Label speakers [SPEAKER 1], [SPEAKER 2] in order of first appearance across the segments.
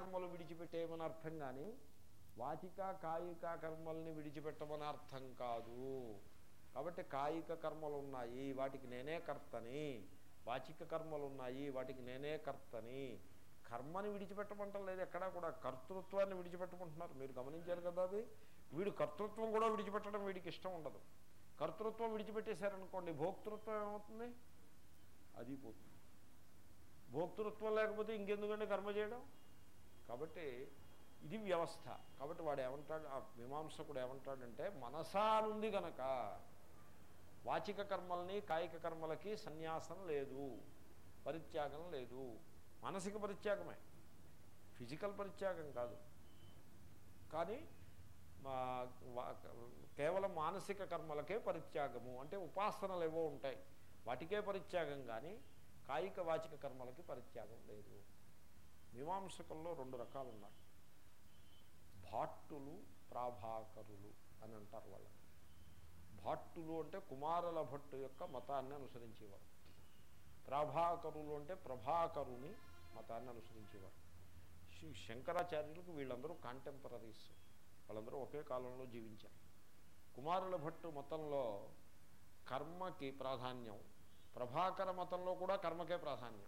[SPEAKER 1] కర్మలు విడిచిపెట్టేయమని అర్థం కానీ వాచిక కాయిక కర్మల్ని విడిచిపెట్టమని అర్థం కాదు. కాబట్టి కాయిక కర్మలు ఉన్నాయి వాటికి నేనే కర్తని. వాచిక కర్మలు ఉన్నాయి వాటికి నేనే కర్తని. కర్మని విడిచిపెట్టమంటం లేదు ఎక్కడా కూడా. కర్తృత్వాన్ని విడిచిపెట్టమంటున్నారు. మీరు గమనించారు కదా అది? వీడు కర్తృత్వం కూడా విడిచిపెట్టడం వీడికి ఇష్టం ఉండదు. కర్తృత్వం విడిచిపెట్టేశారనుకోండి భోక్తృత్వం ఏమవుతుంది? అది పోతుంది. భోక్తృత్వం లేకపోతే ఇంకెందుకండి కర్మ చేయడం? కాబట్టి ఇది వ్యవస్థ. కాబట్టి వాడు ఏమంటాడు ఆ మీమాంసకుడు ఏమంటాడంటే మనసా ఉంది గనక వాచిక కర్మల్ని కాయిక కర్మలకి సన్యాసం లేదు పరిత్యాగం లేదు. మానసిక పరిత్యాగమే. ఫిజికల్ పరిత్యాగం కాదు. కానీ మా- కేవలం మానసిక కర్మలకే పరిత్యాగము. అంటే ఉపాసనలు ఏవో ఉంటాయి. వాటికే పరిత్యాగం కానీ కాయిక వాచిక కర్మలకి పరిత్యాగం లేదు. మీమాంసకంలో రెండు రకాలు ఉన్నారు భాట్టులు ప్రాభాకరులు అని అంటారు వాళ్ళని. భాట్టులు అంటే కుమారుల భట్టు యొక్క మతాన్ని అనుసరించేవారు. ప్రభాకరులు అంటే ప్రభాకరుని మతాన్ని అనుసరించేవారు. శంకరాచార్యులకు వీళ్ళందరూ కాంటెంపరీస్. వాళ్ళందరూ ఒకే కాలంలో జీవించారు. కుమారుల భట్టు మతంలో కర్మకి ప్రాధాన్యం. ప్రభాకర మతంలో కూడా కర్మకే ప్రాధాన్యం.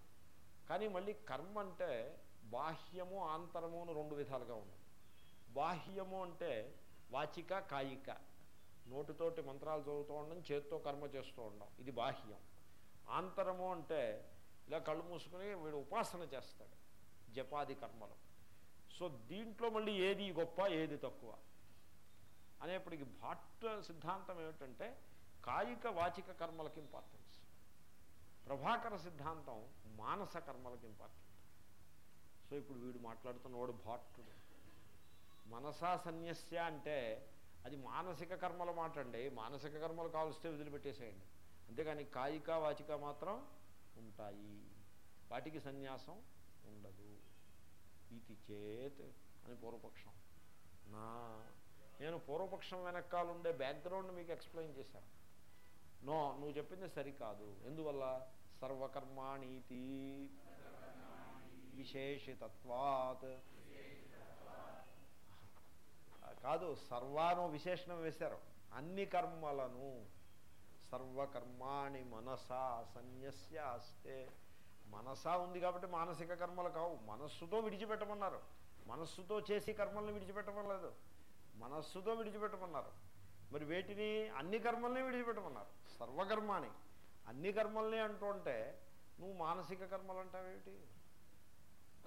[SPEAKER 1] కానీ మళ్ళీ కర్మ అంటే బాహ్యము ఆంతరము అని రెండు విధాలుగా ఉంది. బాహ్యము అంటే వాచిక కాయిక. నోటితోటి మంత్రాలు చదువుతూ ఉండడం చేత్తో కర్మ చేస్తూ ఉండడం ఇది బాహ్యం. ఆంతరము అంటే ఇలా కళ్ళు మూసుకుని వీడు ఉపాసన చేస్తాడు జపాది కర్మలు. సో దీంట్లో మళ్ళీ ఏది గొప్ప ఏది తక్కువ? అనేప్పటికి భాట్ సిద్ధాంతం ఏమిటంటే కాయిక వాచిక కర్మలకి ఇంపార్టెన్స్ ప్రభాకర సిద్ధాంతం మానస కర్మలకి ఇంపార్టెన్స్ సో ఇప్పుడు వీడు మాట్లాడుతున్నవాడు భాట్టుడు మనసా సన్యస్య అంటే అది మానసిక కర్మల మాట అండి. మానసిక కర్మలు కావలిస్తే వదిలిపెట్టేసేయండి. అంతేకాని కాయిక వాచిక మాత్రం ఉంటాయి. వాటికి సన్యాసం ఉండదు. ఇది చేత్ అని పూర్వపక్షం. నా నేను పూర్వపక్షం వెనకాలండే బ్యాక్గ్రౌండ్ మీకు ఎక్స్ప్లెయిన్ చేశాను. నో నువ్వు చెప్పింది సరికాదు. ఎందువల్ల? సర్వకర్మాణీతి. విశేషితత్వాత్. కాదు సర్వాను విశేషణం వేశారు. అన్ని కర్మలను సర్వకర్మాణి మనసా సన్యస్య అస్తే మనసా ఉంది కాబట్టి మానసిక కర్మలు కావు. మనస్సుతో విడిచిపెట్టమన్నారు. మనస్సుతో చేసి కర్మల్ని విడిచిపెట్టమలేదు మనస్సుతో విడిచిపెట్టమన్నారు. మరి వేటిని? అన్ని కర్మల్ని విడిచిపెట్టమన్నారు. సర్వకర్మాని అన్ని కర్మల్ని అంటూ ఉంటే నువ్వు మానసిక కర్మలు అంటావేమిటి?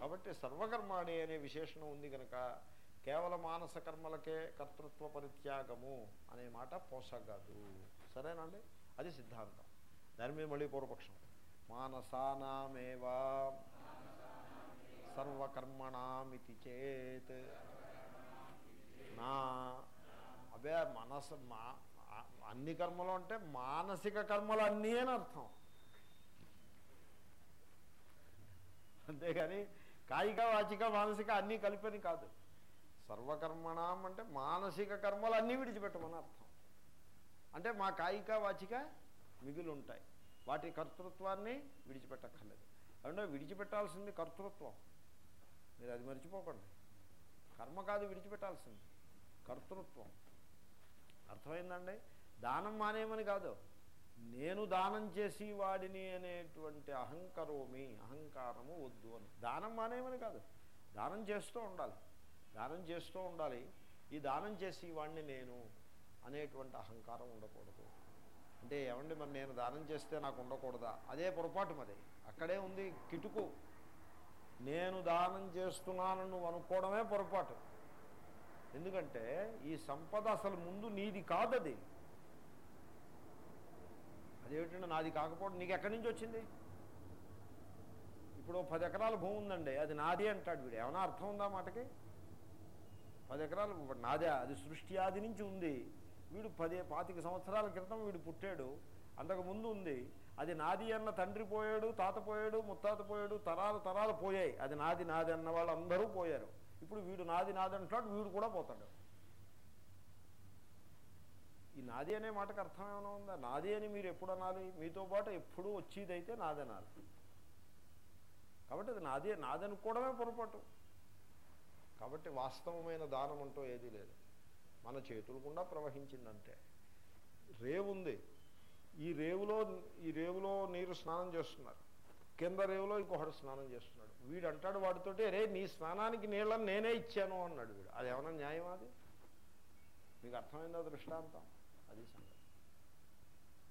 [SPEAKER 1] కాబట్టి సర్వకర్మాణి అనే విశేషణం ఉంది కనుక కేవల మానస కర్మలకే కర్తృత్వ పరిత్యాగము అనే మాట పోసగదు సరేనండి? అది సిద్ధాంతం. దాని మీద మళ్ళీ పూర్వపక్షం. మానసానామేవా సర్వకర్మణామితి చేత్. నా అదే మనసు మా అన్ని కర్మలు అంటే మానసిక కర్మలు అన్నీ అని అర్థం. అంతేగాని కాయిక వాచిక మానసిక అన్నీ కలిపని కాదు. సర్వకర్మణం అంటే మానసిక కర్మలు అన్నీ విడిచిపెట్టమని అర్థం. అంటే మా కాయిక వాచిక మిగిలి ఉంటాయి వాటి కర్తృత్వాన్ని విడిచిపెట్టక్కర్లేదు. అంటే విడిచిపెట్టాల్సింది కర్తృత్వం. మీరు అది మర్చిపోకండి. కర్మ కాదు విడిచిపెట్టాల్సింది కర్తృత్వం. అర్థమైందండి? దానం మానేయమని కాదు. నేను దానం చేసి వాడిని అనేటువంటి అహంకరోమి అహంకారము వద్దు అని. దానం మానేమని కాదు. దానం చేస్తూ ఉండాలి. దానం చేస్తూ ఉండాలి. ఈ దానం చేసి వాడిని నేను అనేటువంటి అహంకారం ఉండకూడదు. అంటే ఏమండి మరి నేను దానం చేస్తే నాకు ఉండకూడదా? అదే పొరపాటు మరి. అక్కడే ఉంది కిటుకు. నేను దానం చేస్తున్నానని నువ్వు అనుకోవడమే పొరపాటు. ఎందుకంటే ఈ సంపద అసలు ముందు నీది కాదది. అదేమిటంటే నాది కాకపోవడం నీకు ఎక్కడి నుంచి వచ్చింది? ఇప్పుడు పది ఎకరాల భూమి ఉందండి అది నాది అంటాడు వీడు. ఏమైనా అర్థం ఉందా మాటకి? పది ఎకరాలు నాదే అది సృష్టి ఆది నుంచి ఉంది. వీడు పది పాతిక సంవత్సరాల క్రితం వీడు పుట్టాడు అంతకు ముందు ఉంది. అది నాది అన్న తండ్రి పోయాడు తాత పోయాడు ముత్తాత పోయాడు తరాలు తరాలు పోయాయి. అది నాది నాది అన్న వాళ్ళు అందరూ పోయారు. ఇప్పుడు వీడు నాది నాది అంటాడు వీడు కూడా పోతాడు. ఈ నాది అనే మాటకు అర్థం ఏమైనా ఉందా? నాది అని మీరు ఎప్పుడు అనాలి? మీతో పాటు ఎప్పుడూ వచ్చేదైతే నాది అనాలి. కాబట్టి అది నాది నాదనుకోవడమే పొరపాటు. కాబట్టి వాస్తవమైన దానం అంటూ ఏదీ లేదు. మన చేతులు గుండా ప్రవహించిందంటే. రేవు ఉంది. ఈ రేవులో ఈ రేవులో నీరు స్నానం చేస్తున్నారు. కింద రేవులో ఇంకొకడు స్నానం చేస్తున్నాడు. వీడు అంటాడు వాడితోటి రే నీ స్నానానికి నీళ్ళని నేనే ఇచ్చాను అన్నాడు వీడు. అది ఏమైనా న్యాయం అది? మీకు అర్థమైందా దృష్టాంతం? అది సంగతి.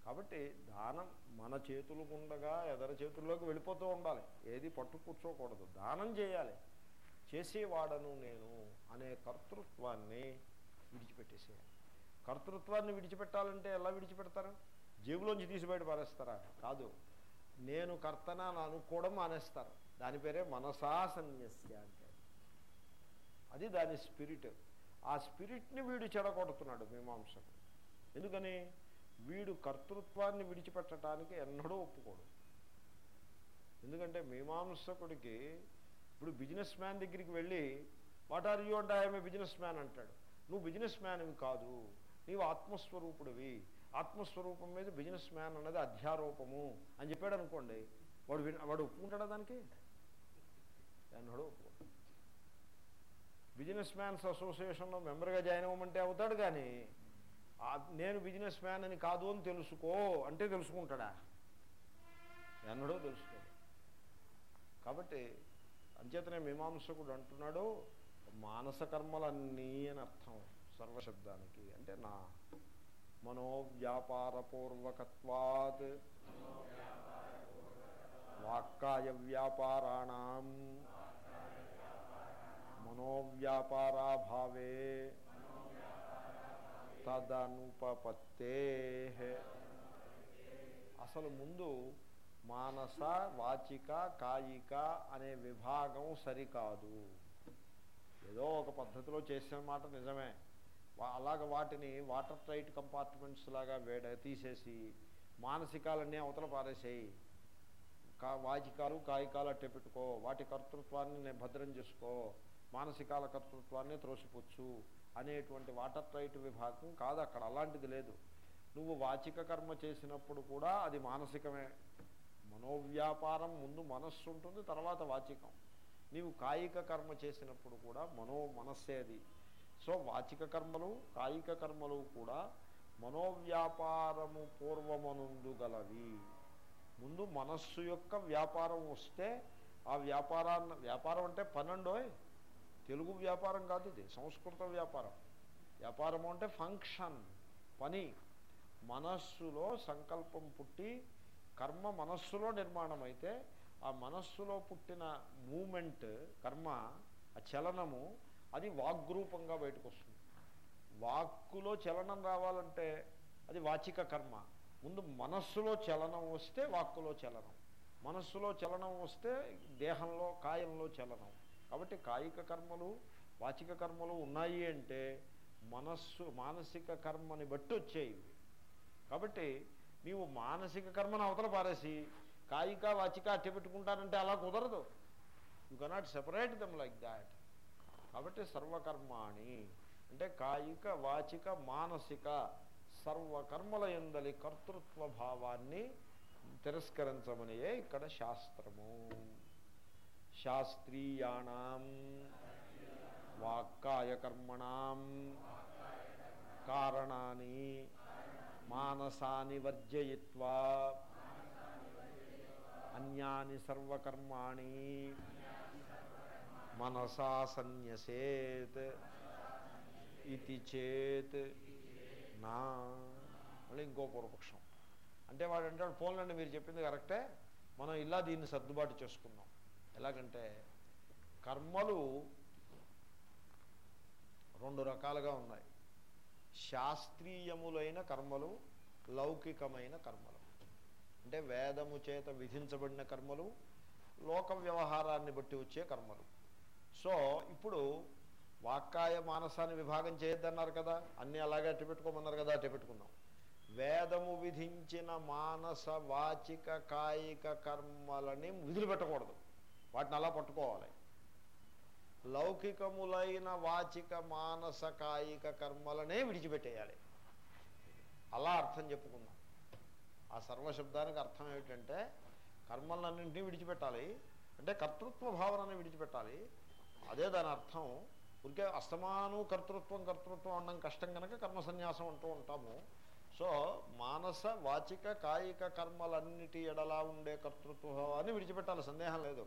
[SPEAKER 1] కాబట్టి దానం మన చేతులు ఉండగా ఎదర చేతుల్లోకి వెళ్ళిపోతూ ఉండాలి. ఏది పట్టు కూర్చోకూడదు. దానం చేయాలి. చేసేవాడను నేను అనే కర్తృత్వాన్ని విడిచిపెట్టేసేయాలి. కర్తృత్వాన్ని విడిచిపెట్టాలంటే ఎలా విడిచిపెడతారు? జేబులోంచి తీసి బయట పారేస్తారా? కాదు. నేను కర్తన అని అనుకోవడం మానేస్తారు. దాని పేరే మనసా సన్యస్య అంటే. అది దాని స్పిరిట్. ఆ స్పిరిట్ని వీడు చెడగొడుతున్నాడు మీమాంసకు. ఎందుకని? వీడు కర్తృత్వాన్ని విడిచిపెట్టడానికి ఎన్నడూ ఒప్పుకోడు. ఎందుకంటే మీమాంసకుడికి ఇప్పుడు బిజినెస్ మ్యాన్ దగ్గరికి వెళ్ళి వాట్ ఆర్ యూ అంటే ఐఎమ్ ఏ బిజినెస్ మ్యాన్? అంటాడు. నువ్వు బిజినెస్ మ్యాన్వి కాదు. నీవు ఆత్మస్వరూపుడివి. ఆత్మస్వరూపం మీద బిజినెస్ మ్యాన్ అన్నది అధ్యారూపము. అని చెప్పాడు అనుకోండి. వాడు వాడు ఒప్పుకుంటాడా దానికి? ఎన్నడూ ఒప్పుకోడు. బిజినెస్ మ్యాన్స్ అసోసియేషన్లో మెంబర్గా జాయిన్ అవ్వమంటే అవుతాడు కానీ నేను బిజినెస్ మ్యాన్ అని కాదు అని తెలుసుకో అంటే తెలుసుకుంటాడా? ఎన్నడో తెలుసుకోడు. కాబట్టి అంచేతనే మీమాంసకుడు అంటున్నాడు మానసకర్మలన్నీ అని అర్థం సర్వశబ్దానికి. అంటే నా మనోవ్యాపారపూర్వకత్వాత్ వాక్కాయ వ్యాపారాణం. మనోవ్యాపారాభావే తదనుపపత్తే. అసలు ముందు మానస వాచిక కాయిక అనే విభాగం సరికాదు. ఏదో ఒక పద్ధతిలో చేసిన మాట నిజమే. వా- అలాగ వాటిని వాటర్ టైట్ కంపార్ట్మెంట్స్ లాగా వేడ తీసేసి మానసికాలన్నీ అవతల పారేసేయి. కా వాచికాలు కాయికాలు అట్టే పెట్టుకో. వాటి కర్తృత్వాన్ని నేను భద్రం చేసుకో. మానసికాల కర్తృత్వాన్ని త్రోసిపుచ్చు. అనేటువంటి వాటర్ రైట్ విభాగం కాదు అక్కడ అలాంటిది లేదు. నువ్వు వాచిక కర్మ చేసినప్పుడు కూడా అది మానసికమే. మనోవ్యాపారం ముందు మనస్సు ఉంటుంది తర్వాత వాచికం. నీవు కాయిక కర్మ చేసినప్పుడు కూడా మనో మనస్సే అది. సో వాచిక కర్మలు కాయిక కర్మలు కూడా మనోవ్యాపారము పూర్వమనుందు గలవి. ముందు మనస్సు యొక్క వ్యాపారం వస్తే ఆ వ్యాపారాన్ని వ్యాపారం అంటే పన్నెండోయ్ తెలుగు వ్యాపారం కాదు ఇది సంస్కృత వ్యాపారం. వ్యాపారము అంటే ఫంక్షన్ పని. మనస్సులో సంకల్పం పుట్టి కర్మ మనస్సులో నిర్మాణం అయితే ఆ మనస్సులో పుట్టిన మూమెంట్ కర్మ ఆ చలనము అది వాగ్రూపంగా బయటకు వస్తుంది వాక్కులో చలనం రావాలంటే అది వాచిక కర్మ. ముందు మనస్సులో చలనం వస్తే వాక్కులో చలనం. మనస్సులో చలనం వస్తే దేహంలో కాయంలో చలనం. కాబట్టి కాయిక కర్మలు వాచిక కర్మలు ఉన్నాయి అంటే మనస్సు మానసిక కర్మని బట్టి వచ్చేవి కాబట్టి నీవు మానసిక కర్మను అవతల పారేసి కాయిక వాచిక అట్టి పెట్టుకుంటానంటే అలా కుదరదు. You cannot separate them like that కాబట్టి సర్వకర్మాణి అంటే కాయిక వాచిక మానసిక సర్వకర్మల ఎందలి కర్తృత్వ భావాన్ని తిరస్కరించమనియే ఇక్కడ శాస్త్రము. శాస్త్రీయాణం వాక్కాయకర్మణం కారణాన్ని మానసాని వర్జయిత్వా అన్యాని సర్వకర్మాణి మనసా సన్యసేత్ ఇది చేత్ నా మళ్ళీ ఇంకో పూర్వపక్షం. అంటే వాడు అంటాడు పోన్లండి మీరు చెప్పింది కరెక్టే మనం ఇలా దీన్ని సర్దుబాటు చేసుకుందాం. ఎలాగంటే కర్మలు రెండు రకాలుగా ఉన్నాయి. శాస్త్రీయములైన కర్మలు లౌకికమైన కర్మలు. అంటే వేదము చేత విధించబడిన కర్మలు లోక వ్యవహారాన్ని బట్టి వచ్చే కర్మలు. సో ఇప్పుడు వాక్కాయ మానసాన్ని విభాగం చేయొద్దన్నారు కదా అన్నీ అలాగే అట్టి పెట్టుకోమన్నారు కదా అట్టి పెట్టుకున్నాం. వేదము విధించిన మానస వాచిక కాయిక కర్మలని విధులు పెట్టకూడదు. వాటిని అలా పట్టుకోవాలి. లౌకికములైన వాచిక మానస కాయిక కర్మలనే విడిచిపెట్టేయాలి. అలా అర్థం చెప్పుకుందాం. ఆ సర్వశబ్దానికి అర్థం ఏమిటంటే కర్మలన్నింటినీ విడిచిపెట్టాలి. అంటే కర్తృత్వ భావనని విడిచిపెట్టాలి. అదే దాని అర్థం. ఊరికే అస్తమాను కర్తృత్వం కర్తృత్వం అనడం కష్టం కనుక కర్మ సన్యాసం అంటూ ఉంటాము. సో మానస వాచిక కాయిక కర్మలన్నిటి ఎడలా ఉండే కర్తృత్వాన్ని విడిచిపెట్టాలి. సందేహం లేదు.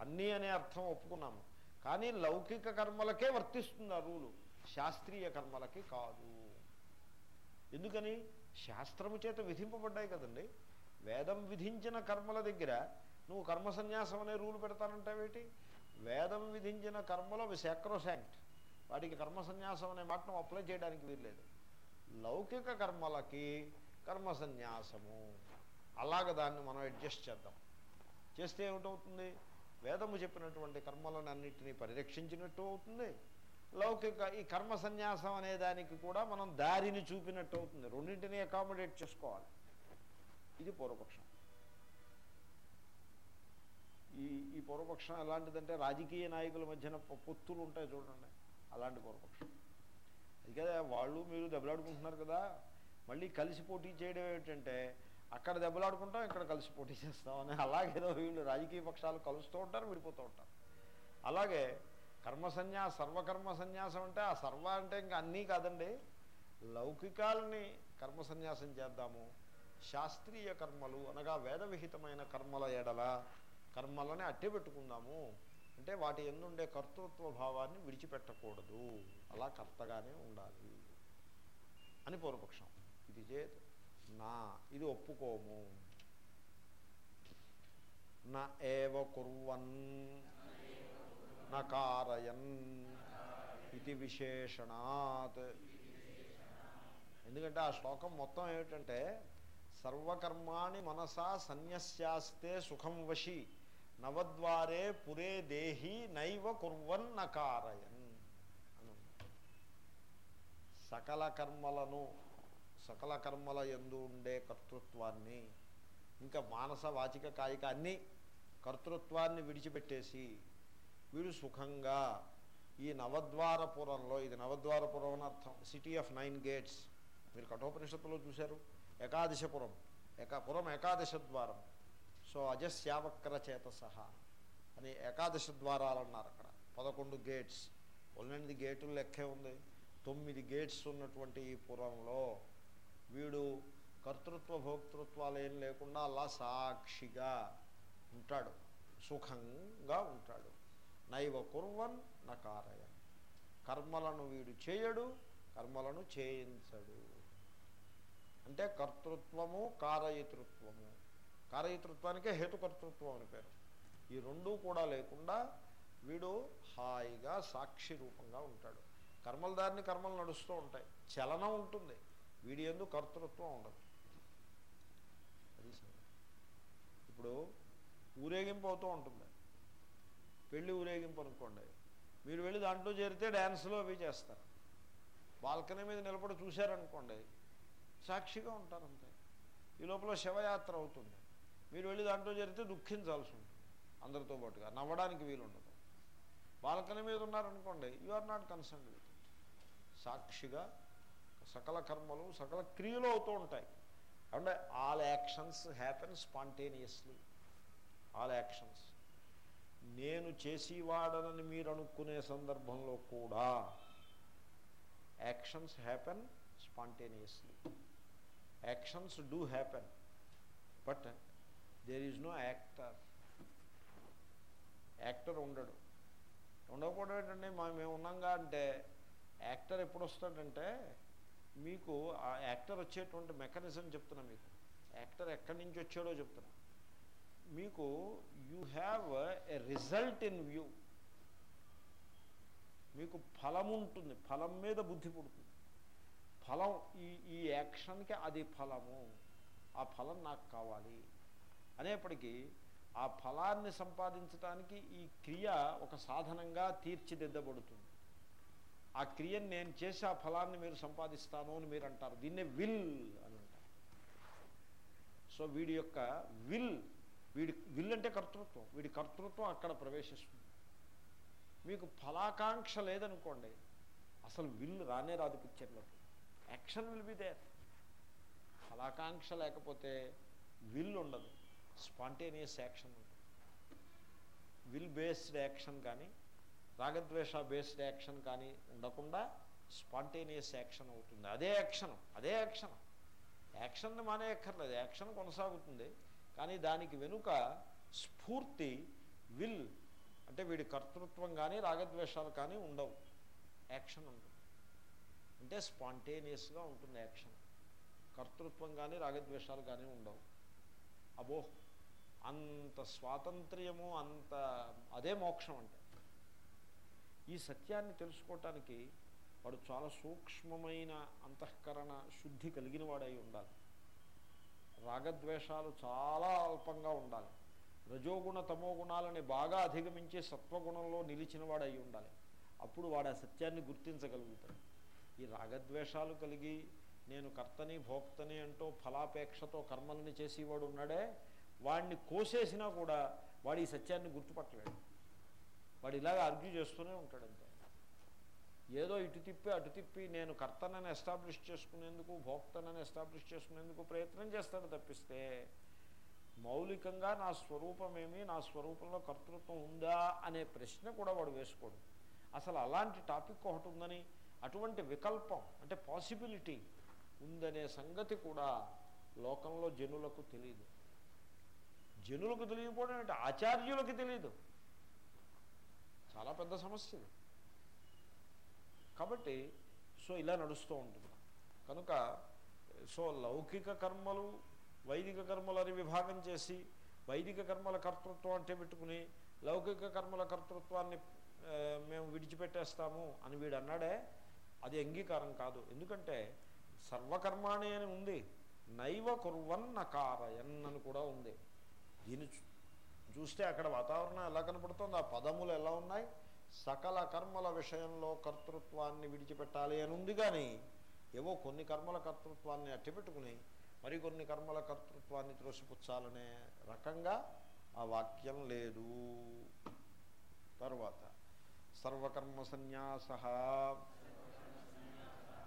[SPEAKER 1] అన్నీ అనే అర్థం ఒప్పుకున్నాము కానీ లౌకిక కర్మలకే వర్తిస్తుంది ఆ రూలు శాస్త్రీయ కర్మలకి కాదు. ఎందుకని? శాస్త్రము చేత విధింపబడ్డాయి కదండి. వేదం విధించిన కర్మల దగ్గర నువ్వు కర్మ సన్యాసం అనే రూలు పెడతానంటావేటి? వేదం విధించిన కర్మలు అవి శాక్రోశాంక్ట్ వాటికి కర్మ సన్యాసం అనే మాటను అప్లై చేయడానికి వీల్లేదు. లౌకిక కర్మలకి కర్మ సన్యాసము. అలాగ దాన్ని మనం అడ్జస్ట్ చేద్దాం. చేస్తే ఏమిటవుతుంది? వేదము చెప్పినటువంటి కర్మలను అన్నింటినీ పరిరక్షించినట్టు అవుతుంది. లౌకిక ఈ కర్మ సన్యాసం అనే దానికి కూడా మనం దారిని చూపినట్టు అవుతుంది. రెండింటినీ అకామిడేట్ చేసుకోవాలి. ఇది పూర్వపక్షం. ఈ ఈ పూర్వపక్షం ఎలాంటిదంటే రాజకీయ నాయకుల మధ్యన పొత్తులు ఉంటాయి చూడండి. అలాంటి పూర్వపక్షం. అది కదా వాళ్ళు మీరు దెబ్బలాడుకుంటున్నారు కదా. మళ్ళీ కలిసి పోటీ చేయడం ఏమిటంటే అక్కడ దెబ్బలాడుకుంటాం ఇక్కడ కలిసి పోటీ చేస్తాం అని అలాగేదో వీళ్ళు రాజకీయ పక్షాలు కలుస్తూ ఉంటారు విడిపోతూ ఉంటారు. అలాగే కర్మ సన్యాస సర్వకర్మ సన్యాసం అంటే ఆ సర్వ అంటే ఇంకా అన్నీ కాదండి. లౌకికాలని కర్మ సన్యాసం చేద్దాము. శాస్త్రీయ కర్మలు అనగా వేద విహితమైన కర్మల ఎడల కర్మలని అట్టే పెట్టుకుందాము అంటే వాటి ఎందుండే కర్తృత్వ భావాన్ని విడిచిపెట్టకూడదు. అలా కర్తగానే ఉండాలి అని పూర్వపక్షం. ఇది చేతు నా ఇది ఒప్పుకోము. నా ఏవ కుర్వన్ నకారయన్ ఇది విశేషణాత్. ఎందుకంటే ఆ శ్లోకం మొత్తం ఏమిటంటే సర్వకర్మాణి మనసా సన్యస్యాస్తే సుఖం వశి నవద్వారే పురే దేహి నైవ కుర్వన్ నకారయన్ అను సకల కర్మలను సకల కర్మల ఎందు ఉండే కర్తృత్వాన్ని ఇంకా మానస వాచిక కాయిక అన్నీ కర్తృత్వాన్ని విడిచిపెట్టేసి వీడు సుఖంగా ఈ నవద్వారపురంలో ఇది నవద్వారపురం అని అర్థం సిటీ ఆఫ్ నైన్ గేట్స్ మీరు కఠోపనిషత్తులో చూశారు ఏకాదశపురం ఏకా పురం ఏకాదశ ద్వారం సో అజశ్యావక్ర చేత సహా అని ఏకాదశ ద్వారాలు అన్నారు అక్కడ. పదకొండు గేట్స్ పన్నెండు గేటులు లెక్కే ఉంది. తొమ్మిది గేట్స్ ఉన్నటువంటి ఈ పురంలో వీడు కర్తృత్వ భోక్తృత్వాలు ఏం లేకుండా అలా సాక్షిగా ఉంటాడు. సుఖంగా ఉంటాడు. నైవ కుర్వన్ నకారయ కర్మలను వీడు చేయడు కర్మలను చేయించడు. అంటే కర్తృత్వము కారయతృత్వము. కారయతృత్వానికే హేతుకర్తృత్వం అని పేరు. ఈ రెండూ కూడా లేకుండా వీడు హాయిగా సాక్షి రూపంగా ఉంటాడు. కర్మల దారిని కర్మలు నడుస్తూ ఉంటాయి. చలనం ఉంటుంది. వీడి ఎందు కర్తృత్వం ఉండదు. అది ఇప్పుడు ఊరేగింపు అవుతూ ఉంటుంది. పెళ్ళి ఊరేగింపు అనుకోండి. మీరు వెళ్ళి దాంట్లో చేరితే డ్యాన్స్లో అవి చేస్తారు. బాల్కనీ మీద నిలబడి చూశారనుకోండి సాక్షిగా ఉంటారు అంతే. ఈ లోపల శవయాత్ర అవుతుంది. మీరు వెళ్ళి దాంట్లో చేరితే దుఃఖించాల్సి ఉంటుంది. అందరితో పాటుగా నవ్వడానికి వీలుండదు. బాల్కనీ మీద ఉన్నారనుకోండి you are not concern with సాక్షిగా సకల కర్మలు సకల క్రియలు అవుతూ ఉంటాయి. అంటే all actions happen spontaneously all actions నేను చేసేవాడనని మీరు అనుకునే సందర్భంలో కూడా actions happen spontaneously actions do happen but there is no actor actor ఉండడు. ఉండకపోవడం ఏంటంటే మేము ఉన్నాంగా అంటే యాక్టర్ ఎప్పుడు వస్తాడంటే మీకు ఆ యాక్టర్ వచ్చేటువంటి మెకానిజం చెప్తున్నా మీకు. యాక్టర్ ఎక్కడి నుంచి వచ్చాడో చెప్తున్నా. మీకు you have a result in view మీకు ఫలం ఉంటుంది. ఫలం మీద బుద్ధి పుడుతుంది. ఫలం ఈ ఈ యాక్షన్కి అది ఫలము. ఆ ఫలం నాకు కావాలి. అనేప్పటికీ ఆ ఫలాన్ని సంపాదించడానికి ఈ క్రియ ఒక సాధనంగా తీర్చిదిద్దబడుతుంది. ఆ క్రియను నేను చేసి ఆ ఫలాన్ని మీరు సంపాదిస్తాను అని మీరు అంటారు. దీన్నే విల్ అని అంటారు. సో వీడి యొక్క విల్ వీడి విల్ అంటే కర్తృత్వం. వీడి కర్తృత్వం అక్కడ ప్రవేశిస్తుంది. మీకు ఫలాకాంక్ష లేదనుకోండి అసలు విల్ రానే రాదు పిక్చర్లోకి యాక్షన్ విల్ బి దేర్ ఫలాకాంక్ష లేకపోతే విల్ ఉండదు. స్పాంటేనియస్ యాక్షన్ ఉంటుంది. విల్ బేస్డ్ యాక్షన్ కానీ రాగద్వేష బేస్డ్ యాక్షన్ కానీ ఉండకుండా స్పాంటేనియస్ యాక్షన్ అవుతుంది. అదే యాక్షన్ అదే యాక్షన్. యాక్షన్ని మానేయక్కర్లేదు యాక్షన్ కొనసాగుతుంది. కానీ దానికి వెనుక స్ఫూర్తి విల్ అంటే వీడి కర్తృత్వం కానీ రాగద్వేషాలు కానీ ఉండవు. యాక్షన్ ఉంటుంది. అంటే స్పాంటేనియస్గా ఉంటుంది యాక్షన్. కర్తృత్వం కానీ రాగద్వేషాలు కానీ ఉండవు. అబోహ్ అంత స్వాతంత్ర్యము అంత అదే మోక్షం అంటే. ఈ సత్యాన్ని తెలుసుకోవటానికి వాడు చాలా సూక్ష్మమైన అంతఃకరణ శుద్ధి కలిగిన వాడై ఉండాలి. రాగద్వేషాలు చాలా అల్పంగా ఉండాలి. రజోగుణ తమో గుణాలని బాగా అధిగమించే సత్వగుణంలో నిలిచిన వాడై ఉండాలి. అప్పుడు వాడు ఆ సత్యాన్ని గుర్తించగలుగుతాడు. ఈ రాగద్వేషాలు కలిగి నేను కర్తని భోక్తని అంటూ ఫలాపేక్షతో కర్మల్ని చేసేవాడు ఉన్నాడే వాడిని కోసేసినా కూడా వాడు ఈ సత్యాన్ని గుర్తుపట్టలేడు. వాడు ఇలాగ ఆర్గ్యూ చేస్తూనే ఉంటాడంతే ఏదో ఇటు తిప్పి అటు తిప్పి నేను కర్తనని ఎస్టాబ్లిష్ చేసుకునేందుకు భోక్తనని ఎస్టాబ్లిష్ చేసుకునేందుకు ప్రయత్నం చేస్తాడు తప్పిస్తే మౌలికంగా నా స్వరూపమేమి నా స్వరూపంలో కర్తృత్వం ఉందా అనే ప్రశ్న కూడా వాడు వేసుకోడు. అసలు అలాంటి టాపిక్ ఒకటి ఉందని అటువంటి వికల్పం అంటే పాసిబిలిటీ ఉందనే సంగతి కూడా లోకంలో జనులకు తెలియదు జనులకు తెలియకపోవడం అంటే ఆచార్యులకు తెలియదు చాలా పెద్ద సమస్య ఇది. కాబట్టి సో ఇలా నడుస్తూ ఉంటుంది. కనుక సో లౌకిక కర్మలు వైదిక కర్మలు అని విభాగం చేసి వైదిక కర్మల కర్తృత్వం అంటే పెట్టుకుని లౌకిక కర్మల కర్తృత్వాన్ని మేము విడిచిపెట్టేస్తాము అని వీడు అన్నాడే అది అంగీకారం కాదు. ఎందుకంటే సర్వకర్మాణి అని ఉంది. నైవ కుర్వన్న కారయన్ అని కూడా ఉంది. దీని చూ- చూస్తే అక్కడ వాతావరణం ఎలా కనపడుతుంది ఆ పదములు ఎలా ఉన్నాయి? సకల కర్మల విషయంలో కర్తృత్వాన్ని విడిచిపెట్టాలి అని ఉంది కానీ ఏవో కొన్ని కర్మల కర్తృత్వాన్ని అట్టిపెట్టుకుని మరికొన్ని కర్మల కర్తృత్వాన్ని త్రోసిపుచ్చాలనే రకంగా ఆ వాక్యం లేదు. తర్వాత సర్వకర్మ సన్యాస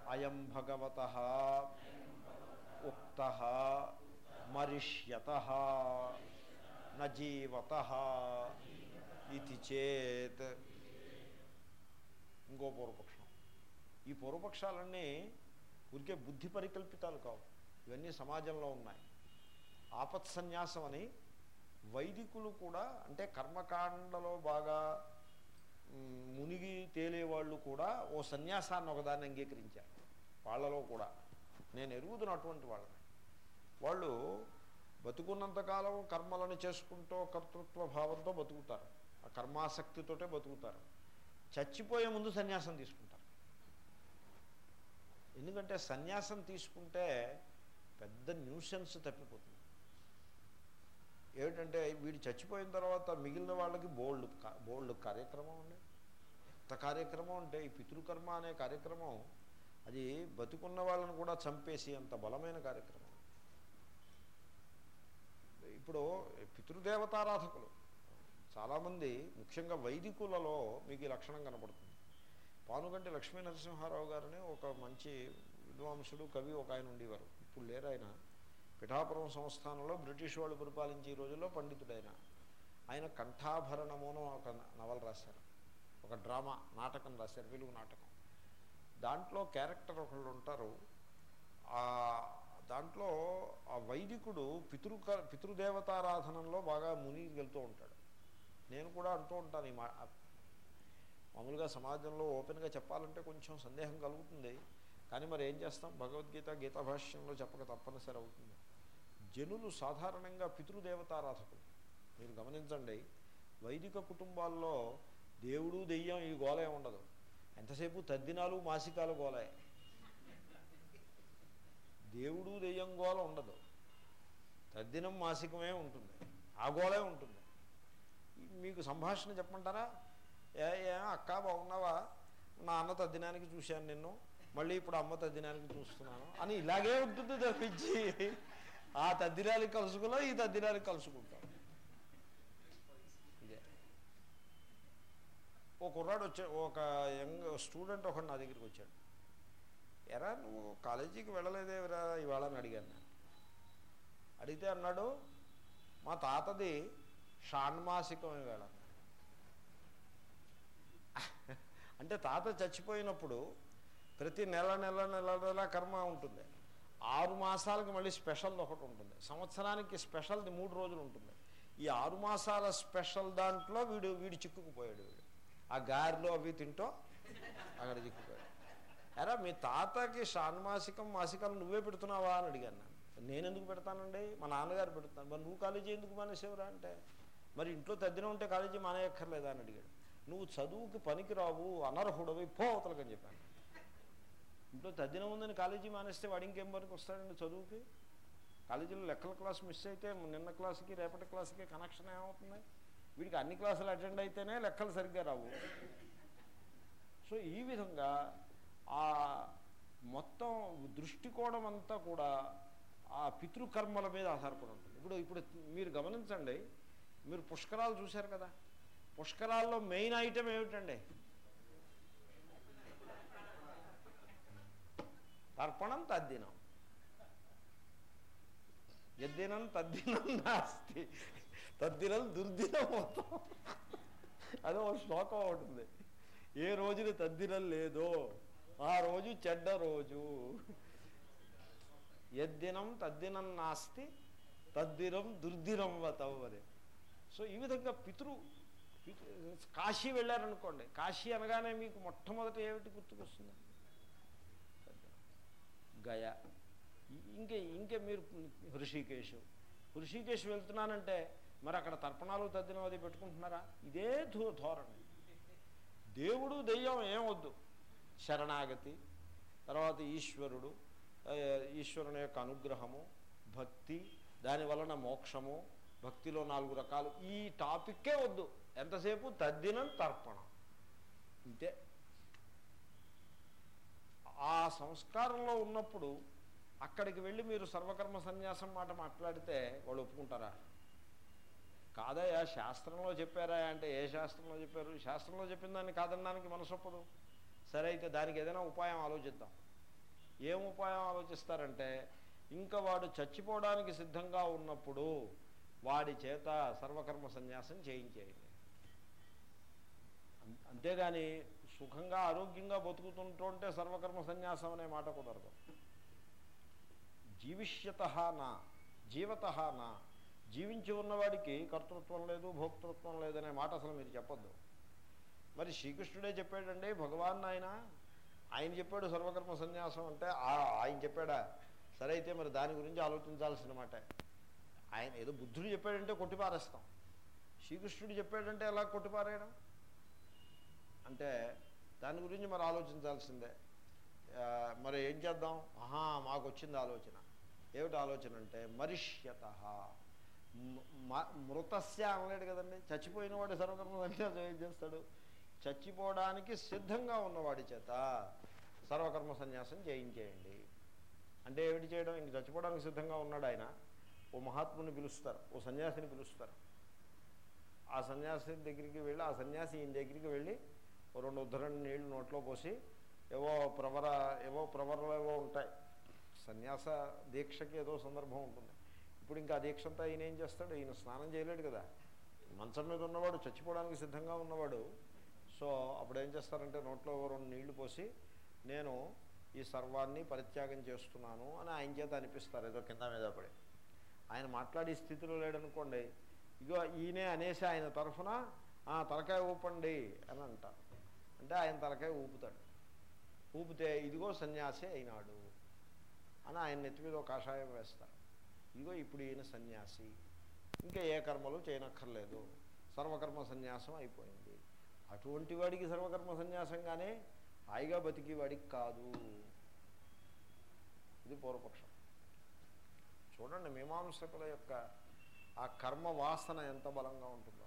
[SPEAKER 1] అయం భగవత ఉక్త మరిష్యత. నజీవత ఇది చేత్. ఇంకో పూర్వపక్షం. ఈ పూర్వపక్షాలన్నీ ఊరికే బుద్ధి పరికల్పితాలు కావు. ఇవన్నీ సమాజంలో ఉన్నాయి. ఆపత్సన్యాసం అని వైదికులు కూడా అంటే కర్మకాండలో బాగా మునిగి తేలేవాళ్ళు కూడా ఓ సన్యాసాన్ని ఒకదాన్ని అంగీకరించారు. వాళ్ళలో కూడా. నేను ఎరుగుతున్నటువంటి వాళ్ళని. వాళ్ళు బతుకున్నంతకాలం కర్మలను చేసుకుంటూ కర్తృత్వ భావంతో బతుకుతారు. ఆ కర్మాసక్తితోటే బతుకుతారు. చచ్చిపోయే ముందు సన్యాసం తీసుకుంటారు. ఎందుకంటే సన్యాసం తీసుకుంటే పెద్ద న్యూసెన్స్ తప్పిపోతుంది. ఏమిటంటే వీడు చచ్చిపోయిన తర్వాత మిగిలిన వాళ్ళకి బోల్డ్ బోల్డ్ కార్యక్రమం ఉంది ఎంత కార్యక్రమం అంటే ఈ పితృకర్మ అనే కార్యక్రమం అది బతుకున్న వాళ్ళని కూడా చంపేసి అంత బలమైన కార్యక్రమం. ఇప్పుడు పితృదేవతారాధకులు. చాలామంది ముఖ్యంగా వైదికులలో మీకు ఈ లక్షణం కనపడుతుంది. పానుగంటి లక్ష్మీ నరసింహారావు గారని ఒక మంచి విద్వాంసుడు కవి ఒక ఆయన ఉండేవారు. ఇప్పుడు లేరు ఆయన. పిఠాపురం సంస్థానంలో బ్రిటిష్ వాళ్ళు పరిపాలించే ఈ రోజుల్లో పండితుడైన ఆయన కంఠాభరణము ఒక నవల రాశారు. ఒక డ్రామా నాటకం రాశారు వెలుగు నాటకం. దాంట్లో క్యారెక్టర్ ఒకళ్ళు ఉంటారు. దాంట్లో ఆ వైదికుడు పితృ పితృదేవతారాధనంలో బాగా మునిగి వెళ్తూ ఉంటాడు. నేను కూడా అంటూ ఉంటాను ఈ మా మామూలుగా సమాజంలో ఓపెన్గా చెప్పాలంటే కొంచెం సందేహం కలుగుతుంది. కానీ మరి ఏం చేస్తాం? భగవద్గీత గీతా భాష్యంలో చెప్పక తప్పనిసరి అవుతుంది. జనులు సాధారణంగా పితృదేవతారాధకులు. మీరు గమనించండి వైదిక కుటుంబాల్లో దేవుడు దెయ్యం ఈ గోలే ఉండదు. ఎంతసేపు తద్దినాలు మాసికాలు గోలే దేవుడు దెయ్యం గోల ఉండదు. తద్దినం మాసికమే ఉంటుంది. ఆ గోలే ఉంటుంది. మీకు సంభాషణ చెప్పమంటారా? ఏ ఏ అక్క బాగున్నావా? నా అన్న తద్దినానికి చూశాను నిన్ను. మళ్ళీ ఇప్పుడు అమ్మ తద్దినానికి చూస్తున్నాను అని ఇలాగే ఉంటుంది తప్పించి ఆ తద్దినానికి కలుసుకున్నా ఈ తద్దినానికి కలుసుకుంటాం. ఇదే. ఓ కుర్రాడు వచ్చా ఒక యంగ్ స్టూడెంట్ ఒకడు నా దగ్గరికి వచ్చాడు. ఎరా నువ్వు కాలేజీకి వెళ్ళలేదేవిరా ఇవాళ అని అడిగాను నేను. అడిగితే అన్నాడు మా తాతది షాణ్మాసికం వేళ అంటే తాత చచ్చిపోయినప్పుడు ప్రతి నెల నెల నెల నెల కర్మ ఉంటుంది. ఆరు మాసాలకు మళ్ళీ స్పెషల్ ఒకటి ఉంటుంది. సంవత్సరానికి స్పెషల్ది మూడు రోజులు ఉంటుంది. ఈ ఆరు మాసాల స్పెషల్ దాంట్లో వీడు వీడు చిక్కుకుపోయాడు. వీడు ఆ గారెలు అవి తింటూ అక్కడ చిక్కుపోయాడు అరే మీ తాతకి షాన్మాసికం మాసికం నువ్వే పెడుతున్నావా అని అడిగాను నేను. నేను ఎందుకు పెడతానండి? మా నాన్నగారు పెడుతున్నాను మరి నువ్వు కాలేజీ ఎందుకు మానేసేవరా అంటే? మరి ఇంట్లో తద్దిన ఉంటే కాలేజీ మానేయక్కర్లేదా అని అడిగాడు. నువ్వు చదువుకి పనికిరావు అనర్హుడవి పోవతలకని చెప్పాను. ఇంట్లో తద్దినం ఉందని కాలేజీ మానేస్తే వాడు ఇంకేం పనికి వస్తాడండి చదువుకి? కాలేజీలో లెక్కల క్లాస్ మిస్ అయితే నిన్న క్లాస్కి రేపటి క్లాస్కి కనెక్షన్ ఏమవుతుంది? వీడికి అన్ని క్లాసులు అటెండ్ అయితేనే లెక్కలు సరిగ్గా రావు. సో ఈ విధంగా ఆ మొత్తం దృష్టికోణం అంతా కూడా ఆ పితృకర్మల మీద ఆధారపడి ఉంటుంది. ఇప్పుడు ఇప్పుడు మీరు గమనించండి మీరు పుష్కరాలు చూశారు కదా? పుష్కరాల్లో మెయిన్ ఐటెం ఏమిటండి? తర్పణం తద్దినం. యద్దినం తద్దినం నాస్తి. తద్దినం దుర్దినం మొత్తం. అదే ఒక శ్లోకం ఉంటుంది ఏ రోజున తద్దినం లేదో ఆ రోజు చెడ్డ రోజు. యద్దినం తద్దినం నాస్తి తద్దినం దుర్దినం వతవు సో ఈ విధంగా పితృ కాశీ వెళ్ళారనుకోండి. కాశీ అనగానే మీకు మొట్టమొదటి ఏమిటి గుర్తుకొస్తుంది? గయ. ఇంకే ఇంకే మీరు హృషికేశ్. హృషికేశ్ వెళ్తున్నానంటే మరి అక్కడ తర్పణాలు తద్దినం అది పెట్టుకుంటున్నారా? ఇదే ధోరణి. దేవుడు దెయ్యం ఏమొద్దు శరణాగతి తర్వాత ఈశ్వరుడు ఈశ్వరుని యొక్క అనుగ్రహము భక్తి దాని వలన మోక్షము భక్తిలో నాలుగు రకాలు. ఈ టాపిక్కే వద్దు. ఎంతసేపు? తద్దినం తర్పణం. ఇంతే. ఆ సంస్కారంలో ఉన్నప్పుడు అక్కడికి వెళ్ళి మీరు సర్వకర్మ సన్యాసం మాట మాట్లాడితే వాళ్ళు ఒప్పుకుంటారా? కాదయ్యా శాస్త్రంలో చెప్పారా అంటే ఏ శాస్త్రంలో చెప్పారు? శాస్త్రంలో చెప్పిన దాన్ని కాదనడానికి మనసొప్పదు. సరే అయితే దానికి ఏదైనా ఉపాయం ఆలోచిద్దాం. ఏం ఉపాయం ఆలోచిస్తారంటే ఇంకా వాడు చచ్చిపోవడానికి సిద్ధంగా ఉన్నప్పుడు వాడి చేత సర్వకర్మ సన్యాసం చేయించేయండి. అం- అంతేగాని సుఖంగా ఆరోగ్యంగా బతుకుతుంటుంటే సర్వకర్మ సన్యాసం అనే మాట కుదరదు. జీవిష్యత నా జీవత నా జీవించి ఉన్నవాడికి కర్తృత్వం లేదు భోక్తృత్వం లేదనే మాట అసలు మీరు చెప్పొద్దు. మరి శ్రీకృష్ణుడే చెప్పాడండి భగవాన్ ఆయన ఆయన చెప్పాడు సర్వకర్మ సన్యాసం అంటే ఆ- ఆయన చెప్పాడా? సరే అయితే మరి దాని గురించి ఆలోచించాల్సిన మాట. ఆయన ఏదో బుద్ధుడు చెప్పాడంటే కొట్టిపారేస్తాం. శ్రీకృష్ణుడు చెప్పాడంటే ఎలా కొట్టిపారేయడం? అంటే దాని గురించి మరి ఆలోచించాల్సిందే. మరి ఏం చేద్దాం? ఆహా మాకు వచ్చింది ఆలోచన. ఏమిటి ఆలోచన అంటే మరిష్యత. మృతస్య అనలేడు కదండి. చచ్చిపోయిన వాడు సర్వకర్మ సన్యాసం ఏం చేస్తాడు? చచ్చిపోవడానికి సిద్ధంగా ఉన్నవాడి చేత సర్వకర్మ సన్యాసం చేయించేయండి అంటే ఏమిటి చేయడం? ఇంక చచ్చిపోవడానికి సిద్ధంగా ఉన్నాడు ఆయన. ఓ మహాత్ముని పిలుస్తారు ఓ సన్యాసిని పిలుస్తారు. ఆ సన్యాసి దగ్గరికి వెళ్ళి ఆ సన్యాసి ఈయన దగ్గరికి వెళ్ళి రెండు ఉద్ధరణ నీళ్ళు నోట్లో పోసి ఏవో ప్రవర ఏవో ప్రవరలు ఏవో ఉంటాయి. సన్యాస దీక్షకి ఏదో సందర్భం ఉంటుంది. ఇప్పుడు ఇంకా ఆ దీక్ష అంతా ఈయన ఏం చేస్తాడు? ఈయన స్నానం చేయలేడు కదా. మంచం మీద ఉన్నవాడు చచ్చిపోవడానికి సిద్ధంగా ఉన్నవాడు సో అప్పుడు ఏం చేస్తారంటే నోట్లో రెండు నీళ్ళు పోసి నేను ఈ సర్వాన్ని పరిత్యాగం చేస్తున్నాను అని ఆయన చేత అనిపిస్తారు ఏదో కింద మీద పడి. ఆయన మాట్లాడే స్థితిలో లేడనుకోండి ఇగో ఈయనే అనేసి ఆయన తరఫున తలకాయ ఊపండి అని అంటారు. అంటే ఆయన తలకాయ ఊపుతాడు. ఊపితే ఇదిగో సన్యాసి అయినాడు అని ఆయన నెత్తి మీద ఒక కాషాయం వేస్తారు. ఇదిగో ఇప్పుడు ఈయన సన్యాసి ఇంకా ఏ కర్మలు చేయనక్కర్లేదు సర్వకర్మ సన్యాసం అయిపోయింది. అటువంటి వాడికి సర్వకర్మ సన్యాసంగానే హాయిగా బతికి వాడికి కాదు. ఇది పూర్వపక్షం. చూడండి మీమాంసకుల యొక్క ఆ కర్మ వాసన ఎంత బలంగా ఉంటుందో.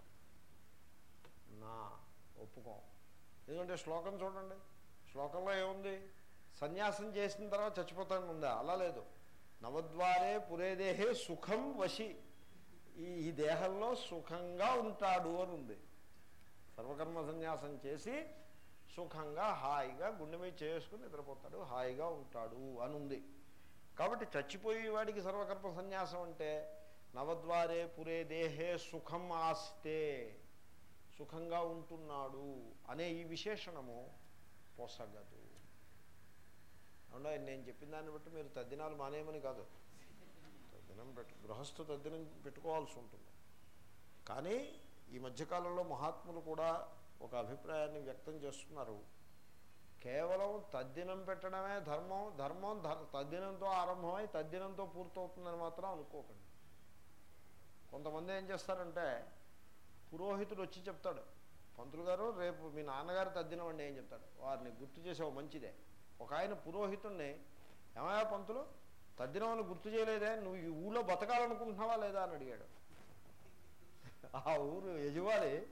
[SPEAKER 1] నా ఒప్పుకోం. ఎందుకంటే శ్లోకం చూడండి శ్లోకంలో ఏముంది? సన్యాసం చేసిన తర్వాత చచ్చిపోతాను ఉందా? అలా లేదు. నవద్వారే పురేదేహే సుఖం వశి. ఈ ఈ దేహంలో సుఖంగా ఉంటాడు అని ఉంది. సర్వకర్మ సన్యాసం చేసి సుఖంగా హాయిగా గుండె మీద చేసుకుని నిద్రపోతాడు హాయిగా ఉంటాడు అని ఉంది కాబట్టి చచ్చిపోయేవాడికి సర్వకర్మ సన్యాసం అంటే నవద్వారే పురే దేహే సుఖం ఆస్తే సుఖంగా ఉంటున్నాడు అనే ఈ విశేషణము పొసగదు. అవునా? నేను చెప్పిన దాన్ని బట్టి మీరు తద్దినాలు మానేయమని కాదు. తద్దినం పెట్టు గృహస్థు తద్దినం పెట్టుకోవాల్సి ఉంటుంది. కానీ ఈ మధ్యకాలంలో మహాత్ములు కూడా ఒక అభిప్రాయాన్ని వ్యక్తం చేస్తున్నారు. కేవలం తద్దినం పెట్టడమే ధర్మం ధర్మం తద్దినంతో ఆరంభమై తద్దినంతో పూర్తవుతుందని మాత్రం అనుకోకండి. కొంతమంది ఏం చేస్తారంటే పురోహితుడు వచ్చి చెప్తాడు పంతులు గారు రేపు మీ నాన్నగారు తద్దినం అండి ఏం చెప్తాడు. వారిని గుర్తు చేసావు? మంచిదే. ఒక ఆయన పురోహితుణ్ణి ఏమయ్యా పంతులు తద్దినం అని గుర్తు చేయలేదే నువ్వు ఈ ఊళ్ళో బతకాలనుకుంటున్నావా లేదా? అని అడిగాడు. ఆ ఊరు యజమాని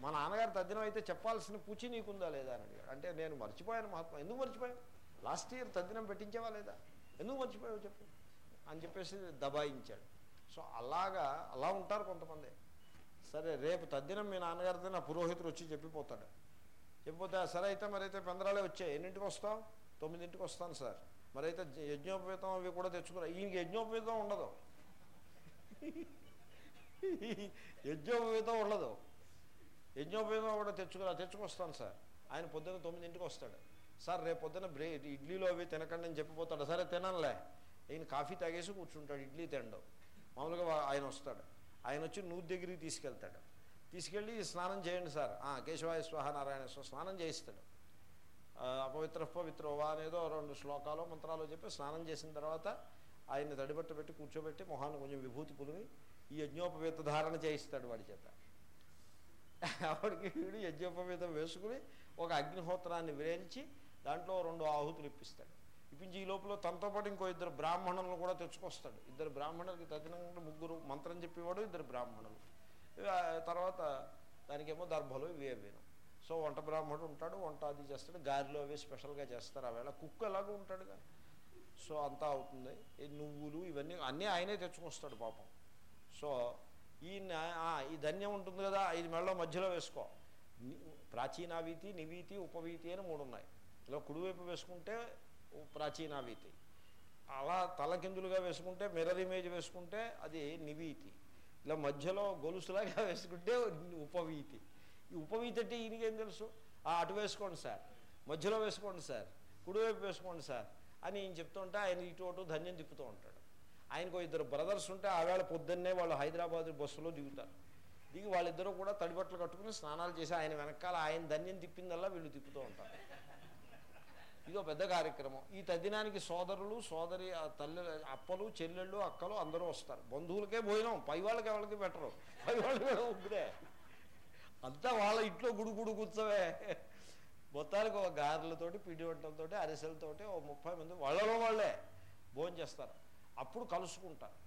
[SPEAKER 1] మా నాన్నగారు తద్దినం అయితే చెప్పాల్సిన పూచి నీకుందా లేదా అని అడిగాడు. అంటే నేను మర్చిపోయాను మహాత్మా ఎందుకు మర్చిపోయాను లాస్ట్ ఇయర్ తద్దినం పెట్టించేవా లేదా? ఎందుకు మర్చిపోయావు చెప్పు? అని చెప్పేసి దబాయించాడు. సో అలాగా అలా ఉంటారు కొంతమంది. సరే రేపు తద్దినం మీ నాన్నగారితో నా పురోహితుడు వచ్చి చెప్పిపోతాడు. చెప్పిపోతే సరే అయితే మరైతే పెందరాలే వచ్చాయి. ఎన్నింటికి వస్తావు? తొమ్మిదింటికి వస్తాను సార్. మరైతే యజ్ఞోపేతం అవి కూడా తెచ్చుకురా. ఈయనకి యజ్ఞోపేతం ఉండదు. యజ్ఞోపేతం ఉండదు యజ్ఞోపేతం కూడా తెచ్చుకురా తెచ్చుకొస్తాను సార్. ఆయన పొద్దున్న తొమ్మిదింటికి వస్తాడు. సార్ రేపు పొద్దున్న బ్రే ఇడ్లీలో అవి తినకండి అని చెప్పిపోతాడు. సరే తినలే ఈయన కాఫీ తాగేసి కూర్చుంటాడు ఇడ్లీ తినడం. మామూలుగా ఆయన వస్తాడు. ఆయన వచ్చి నూతి దగ్గరికి తీసుకెళ్తాడు. తీసుకెళ్ళి స్నానం చేయండి సార్. ఆ, కేశవాయ స్వాహ నారాయణ స్నానం చేయిస్తాడు. అపవిత్ర పవిత్రవా అనేదో రెండు శ్లోకాలు మంత్రాలు చెప్పి స్నానం చేసిన తర్వాత ఆయన్ని తడిబట్ట పెట్టి కూర్చోబెట్టి మొహాన్ని కొంచెం విభూతి పులిమి ఈ యజ్ఞోపవేత ధారణ చేయిస్తాడు వాడి చేత. ఆవిడకి వీడు యజ్ఞోపవేతం వేసుకుని ఒక అగ్నిహోత్రాన్ని వేయించి దాంట్లో రెండు ఆహుతులు ఇప్పిస్తాడు. ఇప్పించి ఈ లోపల తనతో పాటు ఇంకో ఇద్దరు బ్రాహ్మణులను కూడా తెచ్చుకొస్తాడు. ఇద్దరు బ్రాహ్మణులకి తగినంత ముగ్గురు మంత్రం చెప్పేవాడు ఇద్దరు బ్రాహ్మణులు. ఆ తర్వాత దానికేమో దర్భలు ఇవి సో వంట బ్రాహ్మణుడు ఉంటాడు వంట అది చేస్తాడు గారెలు అవి స్పెషల్గా చేస్తారు. ఆవేళ కుక్ ఎలాగో ఉంటాడుగా. సో అంతా అవుతుంది. ఈ నువ్వులు ఇవన్నీ అన్నీ ఆయనే తెచ్చుకొస్తాడు పాపం. సో ఈయన ఈ ధన్యం ఉంటుంది కదా ఐదు మెళ్ళ మధ్యలో వేసుకో. ప్రాచీనావీతి నివీతి ఉపవీతి అని మూడు ఉన్నాయి. ఇలా కుడివైపు వేసుకుంటే ప్రాచీనావీతి అలా తలకిందులుగా వేసుకుంటే మిర్రర్ ఇమేజ్ వేసుకుంటే అది నివీతి. ఇలా మధ్యలో గొలుసులాగా వేసుకుంటే ఉపవీతి. ఈ ఉపవీతి అంటే ఈయనకేం తెలుసు? అటు వేసుకోండి సార్. మధ్యలో వేసుకోండి సార్. కుడివైపు వేసుకోండి సార్. అని ఈయన చెప్తుంటే ఆయన ఇటు అటు ధన్యం తిప్పుతూ ఉంటాడు. ఆయనకు ఇద్దరు బ్రదర్స్ ఉంటే ఆవేళ పొద్దున్నే వాళ్ళు హైదరాబాద్ బస్సులో దిగుతారు. దిగి వాళ్ళిద్దరూ కూడా తడిబట్టలు కట్టుకుని స్నానాలు చేసి ఆయన వెనకాల ఆయన ధన్యం తిప్పిందల్లా వీళ్ళు తిప్పుతూ ఉంటారు. ఇదో పెద్ద కార్యక్రమం. ఈ తద్దినానికి సోదరులు సోదరి తల్లి అప్పలు చెల్లెళ్ళు అక్కలు అందరూ వస్తారు. బంధువులకే భోజనం. పై వాళ్ళకి ఎవరికి పెట్టరు. పై వాళ్ళకి కూడా ఉగ్గురే అంతా వాళ్ళ ఇంట్లో గుడు గుడు కూర్చోవే. మొత్తానికి ఒక గారెలతోటి పిండి వంటలతోటి అరిసెలతోటి ఓ ముప్పై మంది వాళ్ళలో వాళ్ళే భోజనం చేస్తారు. అప్పుడు కలుసుకుంటారు.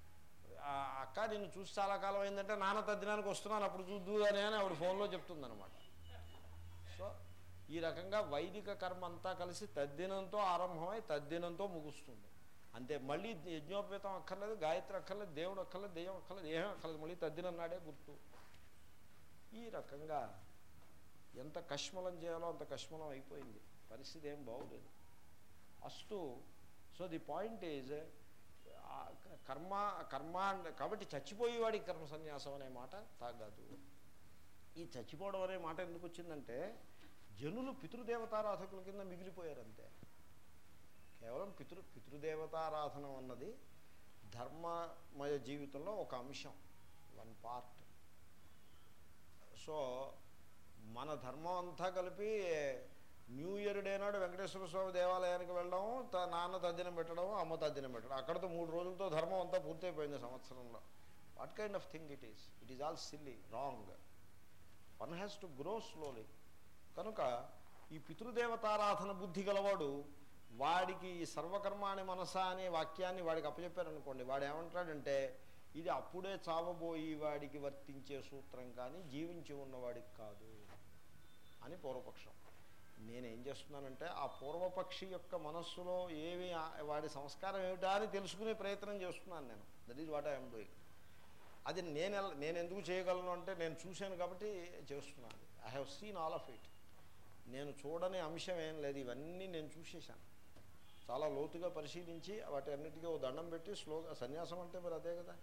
[SPEAKER 1] అక్క నిన్ను చూసి చాలా కాలం అయిందంటే నాన్న తద్దినానికి వస్తున్నాను అప్పుడు చూద్దు అని అని ఆవిడ ఫోన్లో చెప్తుందనమాట సో ఈ రకంగా వైదిక కర్మ అంతా కలిసి తద్దినంతో ఆరంభమై తద్దినంతో ముగుస్తుంది. అంతే మళ్ళీ యజ్ఞోపేతం అక్కర్లేదు గాయత్రి అక్కర్లేదు దేవుడు అక్కర్లేదు దెయ్యం అక్కర్లేదు ఏమీ అక్కర్లేదు మళ్ళీ తద్దినం నాడే గుర్తు. ఈ రకంగా ఎంత కష్మలం చేయాలో అంత కష్మలం అయిపోయింది. పరిస్థితి ఏం బాగోలేదు. అస్తు so the point is karma karma కాబట్టి చచ్చిపోయేవాడికి కర్మ సన్యాసం అనే మాట తాగదు. ఈ చచ్చిపోవడం అనే మాట ఎందుకు వచ్చిందంటే జనులు పితృదేవతారాధకుల కింద మిగిలిపోయారు అంతే కేవలం పితృ పితృదేవతారాధన అన్నది ధర్మమయ జీవితంలో ఒక అంశం వన్ పార్ట్. సో మన ధర్మం అంతా కలిపి న్యూ ఇయర్ డే నాడు వెంకటేశ్వర స్వామి దేవాలయానికి వెళ్ళడం త నాన్న తద్దినం పెట్టడం అమ్మ తద్దినం పెట్టడం. అక్కడతో మూడు రోజులతో ధర్మం అంతా పూర్తయిపోయింది సంవత్సరంలో. What kind of thing it is it is all silly wrong one has to grow slowly కనుక ఈ పితృదేవతారాధన బుద్ధి గలవాడు వాడికి ఈ సర్వకర్మాణి మనస అనే వాక్యాన్ని వాడికి అప్పచెప్పారనుకోండి. వాడు ఏమంటాడంటే ఇది అప్పుడే చావబోయి వాడికి వర్తించే సూత్రం కానీ జీవించి ఉన్నవాడికి కాదు అని పూర్వపక్షం. నేనేం చేస్తున్నానంటే ఆ పూర్వపక్షి యొక్క మనస్సులో ఏమి వాడి సంస్కారం ఏమిటా అని తెలుసుకునే ప్రయత్నం చేస్తున్నాను నేను. That is what I'm doing అది నేను ఎలా- నేను ఎందుకు చేయగలను అంటే నేను చూశాను కాబట్టి చేస్తున్నాను. I have seen all of it నేను చూడని అంశం ఏం లేదు. ఇవన్నీ నేను చూసేశాను. చాలా లోతుగా పరిశీలించి వాటి అన్నిటికీ ఓ దండం పెట్టి స్లోగా సన్యాసం అంటే మరి అదే కదా.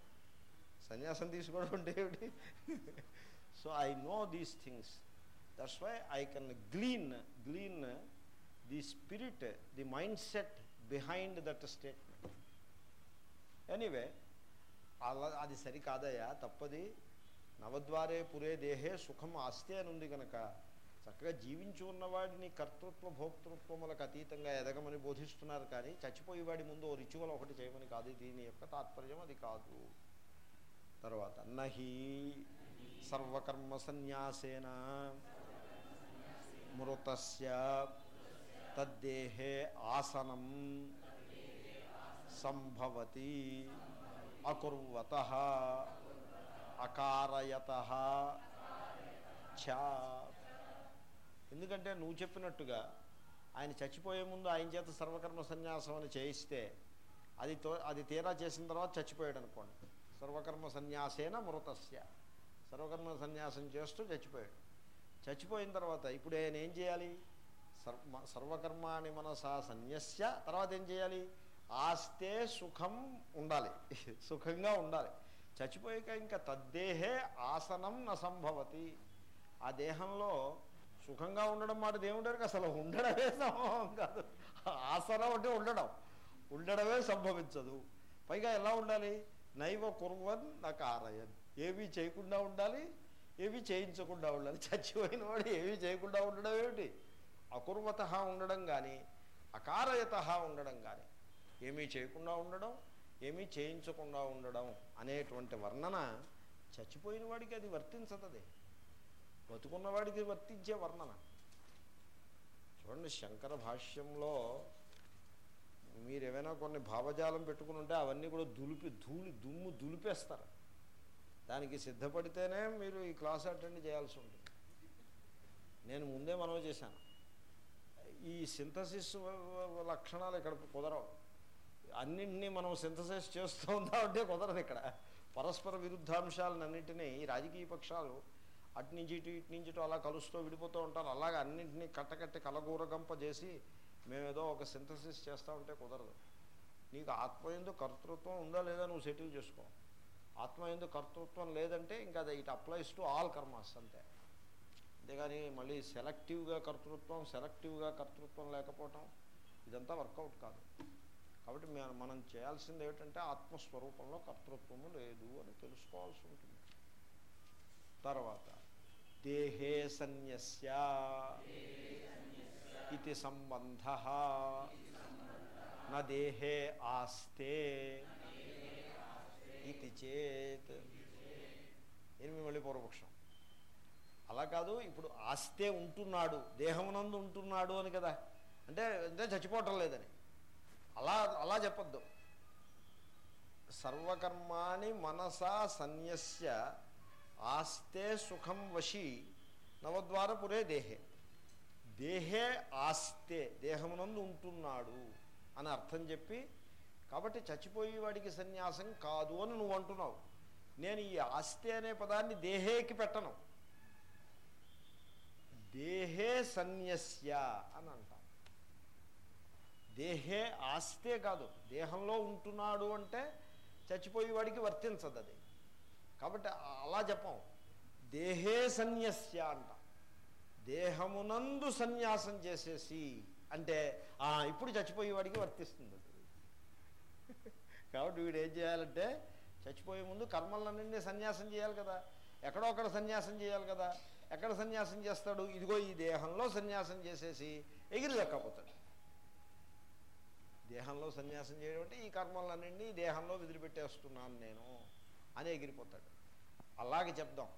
[SPEAKER 1] సన్యాసం తీసుకోవడం అంటే ఏమిటి? So I know these things that's why I can glean glean the spirit the mind set behind that statement anyway అలా అది సరికాదయ్యా తప్పది. నవద్వారే పురే దేహే సుఖం ఆస్తే అని ఉంది కనుక చక్కగా జీవించి ఉన్నవాడిని కర్తృత్వ భోక్తృత్వములకు అతీతంగా ఎదగమని బోధిస్తున్నారు కానీ చచ్చిపోయేవాడి ముందు ఓ రిచువల్ ఒకటి చేయమని కాదు. దీని యొక్క తాత్పర్యం అది కాదు. తర్వాత నహి సర్వకర్మ సన్యాసేన. మృతస్య తద్దేహే ఆసనం సంభవతి అకుర్వత అకారయత ఛా. ఎందుకంటే నువ్వు చెప్పినట్టుగా ఆయన చచ్చిపోయే ముందు ఆయన చేత సర్వకర్మ సన్యాసం అని చేయిస్తే అది తో అది తీరా చేసిన తర్వాత చచ్చిపోయాడు అనుకోండి. సర్వకర్మ సన్యాసేన మృతస్య. సర్వకర్మ సన్యాసం చేస్తూ చచ్చిపోయాడు. చచ్చిపోయిన తర్వాత ఇప్పుడు ఆయన ఏం చేయాలి? సర్వ సర్వకర్మాణి మనసా సన్యస్య తర్వాత ఏం చేయాలి? ఆస్తే సుఖం ఉండాలి. సుఖంగా ఉండాలి. చచ్చిపోయాక ఇంకా తద్దేహే ఆసనం న సంభవతి. ఆ దేహంలో సుఖంగా ఉండడం మాట దేవుడికి అసలు ఉండడమే సంభవం కాదు. ఆసనం అంటే ఉండడం. ఉండడమే సంభవించదు. పైగా ఎలా ఉండాలి? నైవ కుర్వన్ నాకు కారయన్. ఏమీ చేయకుండా ఉండాలి. ఏవి చేయించకుండా ఉండాలి చచ్చిపోయిన వాడు ఏవి చేయకుండా ఉండడం ఏమిటి? అకుర్వత ఉండడం కానీ అకారయత ఉండడం కానీ ఏమీ చేయకుండా ఉండడం ఏమీ చేయించకుండా ఉండడం అనేటువంటి వర్ణన చచ్చిపోయిన వాడికి అది వర్తించదది. బతుకున్నవాడికి వర్తించే వర్ణన. చూడండి శంకర భాష్యంలో మీరు ఏమైనా కొన్ని భావజాలం పెట్టుకుని ఉంటే అవన్నీ కూడా దులిపి ధూళి దుమ్ము దులిపేస్తారు. దానికి సిద్ధపడితేనే మీరు ఈ క్లాస్ అటెండ్ చేయాల్సి ఉంటుంది. నేను ముందే మనవి చేశాను. ఈ సింథసిస్ లక్షణాలు ఇక్కడ కుదరవు. అన్నింటినీ మనం సింథసిస్ చేస్తూ ఉందామంటే కుదరదు ఇక్కడ. పరస్పర విరుద్ధాంశాలన్నింటినీ ఈ రాజకీయ పక్షాలు అటు నుంచి ఇటు ఇటు నుంచి ఇటు అలా కలుస్తూ విడిపోతూ ఉంటారు. అలాగే అన్నింటినీ కట్టకట్టి కలగూరగంప చేసి మేమేదో ఒక సింథసిస్ చేస్తూ ఉంటే కుదరదు. నీకు ఆత్మ ఎందు కర్తృత్వం ఉందా లేదా నువ్వు సెటిల్ చేసుకో. ఆత్మ ఎందు కర్తృత్వం లేదంటే ఇంకా అది it applies to all karmas అంతే. అంతేగాని మళ్ళీ సెలెక్టివ్గా కర్తృత్వం సెలెక్టివ్గా కర్తృత్వం లేకపోవటం ఇదంతా వర్కౌట్ కాదు. కాబట్టి మనం మనం చేయాల్సింది ఏమిటంటే ఆత్మస్వరూపంలో కర్తృత్వము లేదు అని తెలుసుకోవాల్సి ఉంటుంది. తర్వాత దేహే సన్యస్య ఇది సంబంధ. నా దేహే ఆస్తే. ఇది చేత్ ఎనిమిది మళ్ళీ పూర్వపక్షం. అలా కాదు ఇప్పుడు ఆస్తే ఉంటున్నాడు దేహమునందు ఉంటున్నాడు అని కదా. అంటే అంటే చచ్చిపోవటం లేదని. అలా అలా చెప్పద్దు. సర్వకర్మాని మనసా సన్యస్య ఆస్తే సుఖం వశి నవద్వార పురే దేహే. దేహే ఆస్తే దేహమునందు ఉంటున్నాడు అని అర్థం చెప్పి కాబట్టి చచ్చిపోయి వాడికి సన్యాసం కాదు అని నువ్వు అంటున్నావు. నేను ఈ ఆస్తి అనే పదాన్ని దేహేకి పెట్టను. దేహే సన్యస్య అని అంటాం. దేహే ఆస్తే కాదు. దేహంలో ఉంటున్నాడు అంటే చచ్చిపోయేవాడికి వర్తించదు అది. కాబట్టి అలా చెప్పం. దేహే సన్యస్య అంటాం. దేహమునందు సన్యాసం చేసేసి అంటే ఆ, ఇప్పుడు చచ్చిపోయేవాడికి వర్తిస్తుంది. కాబట్టి వీడు ఏం చేయాలంటే చచ్చిపోయే ముందు కర్మలన్నింటినీ సన్యాసం చేయాలి కదా. ఎక్కడో అక్కడ సన్యాసం చేయాలి కదా. ఎక్కడ సన్యాసం చేస్తాడు? ఇదిగో ఈ దేహంలో సన్యాసం చేసేసి ఎగిరి లెక్కపోతాడు దేహంలో సన్యాసం చేయడం అంటే ఈ కర్మలన్నింటినీ ఈ దేహంలో వదిలిపెట్టేస్తున్నాను నేను అని ఎగిరిపోతాడు. అలాగే చెప్దాం.